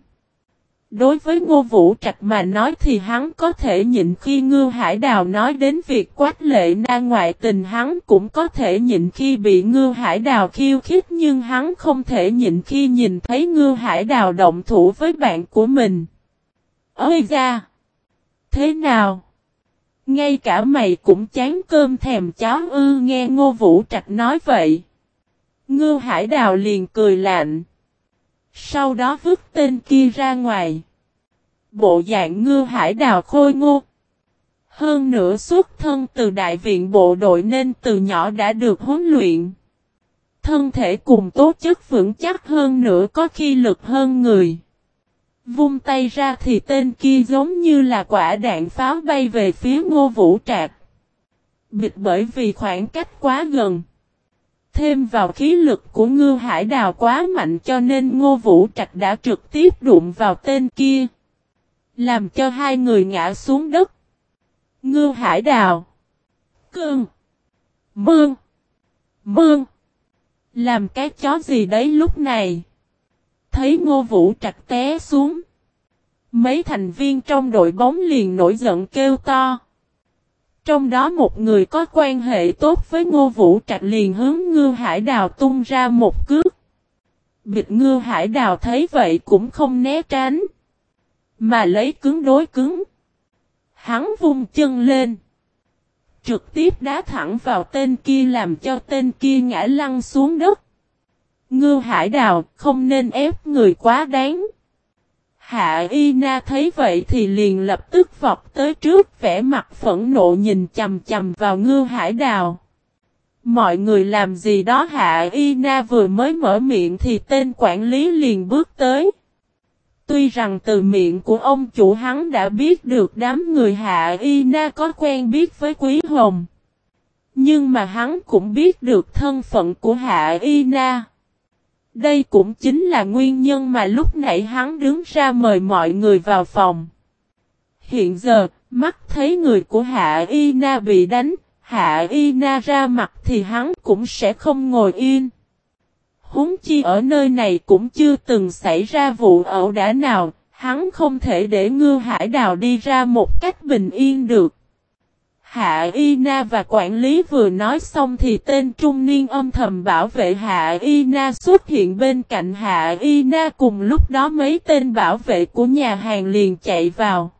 [SPEAKER 1] Đối với Ngô Vũ Trạch mà nói thì hắn có thể nhịn khi Ngư Hải Đào nói đến việc quát lệ na ngoại tình, hắn cũng có thể nhịn khi bị Ngư Hải Đào khiêu khích, nhưng hắn không thể nhịn khi nhìn thấy Ngư Hải Đào động thủ với bạn của mình. Ơi ra! Thế nào? Ngay cả mày cũng chán cơm thèm cháo ư, nghe Ngô Vũ Trạch nói vậy. Ngư Hải Đào liền cười lạnh. Sau đó vứt tên kia ra ngoài. Bộ dạng ngư hải đào khôi ngô. Hơn nữa xuất thân từ đại viện bộ đội nên từ nhỏ đã được huấn luyện. Thân thể cùng tố chất vững chắc hơn nữa có khi lực hơn người. Vung tay ra thì tên kia giống như là quả đạn pháo bay về phía ngô vũ trạc. Bịt bởi vì khoảng cách quá gần. Thêm vào khí lực của ngư hải đào quá mạnh cho nên ngô vũ trạch đã trực tiếp đụng vào tên kia. Làm cho hai người ngã xuống đất. Ngư hải đào. Cương. Mương. Mương. Làm cái chó gì đấy lúc này. Thấy ngô vũ trạch té xuống. Mấy thành viên trong đội bóng liền nổi giận kêu to. Trong đó một người có quan hệ tốt với Ngô Vũ Trạch liền hướng Ngư Hải Đào tung ra một cước. Bịch Ngư Hải Đào thấy vậy cũng không né tránh. Mà lấy cứng đối cứng. Hắn vung chân lên. Trực tiếp đá thẳng vào tên kia làm cho tên kia ngã lăn xuống đất. Ngư Hải Đào không nên ép người quá đáng. Hạ Y Na thấy vậy thì liền lập tức vọt tới trước, vẻ mặt phẫn nộ nhìn chầm chầm vào ngư hải đào. Mọi người làm gì đó Hạ Y Na vừa mới mở miệng thì tên quản lý liền bước tới. Tuy rằng từ miệng của ông chủ hắn đã biết được đám người Hạ Y Na có quen biết với Quý Hồng. Nhưng mà hắn cũng biết được thân phận của Hạ Y Na. Đây cũng chính là nguyên nhân mà lúc nãy hắn đứng ra mời mọi người vào phòng. Hiện giờ, mắt thấy người của Hạ Y Na bị đánh, Hạ Y Na ra mặt thì hắn cũng sẽ không ngồi yên. Húng chi ở nơi này cũng chưa từng xảy ra vụ ẩu đả nào, hắn không thể để ngư hải đào đi ra một cách bình yên được. Hạ Y Na và quản lý vừa nói xong thì tên trung niên âm thầm bảo vệ Hạ Y Na xuất hiện bên cạnh Hạ Y Na cùng lúc đó mấy tên bảo vệ của nhà hàng liền chạy vào.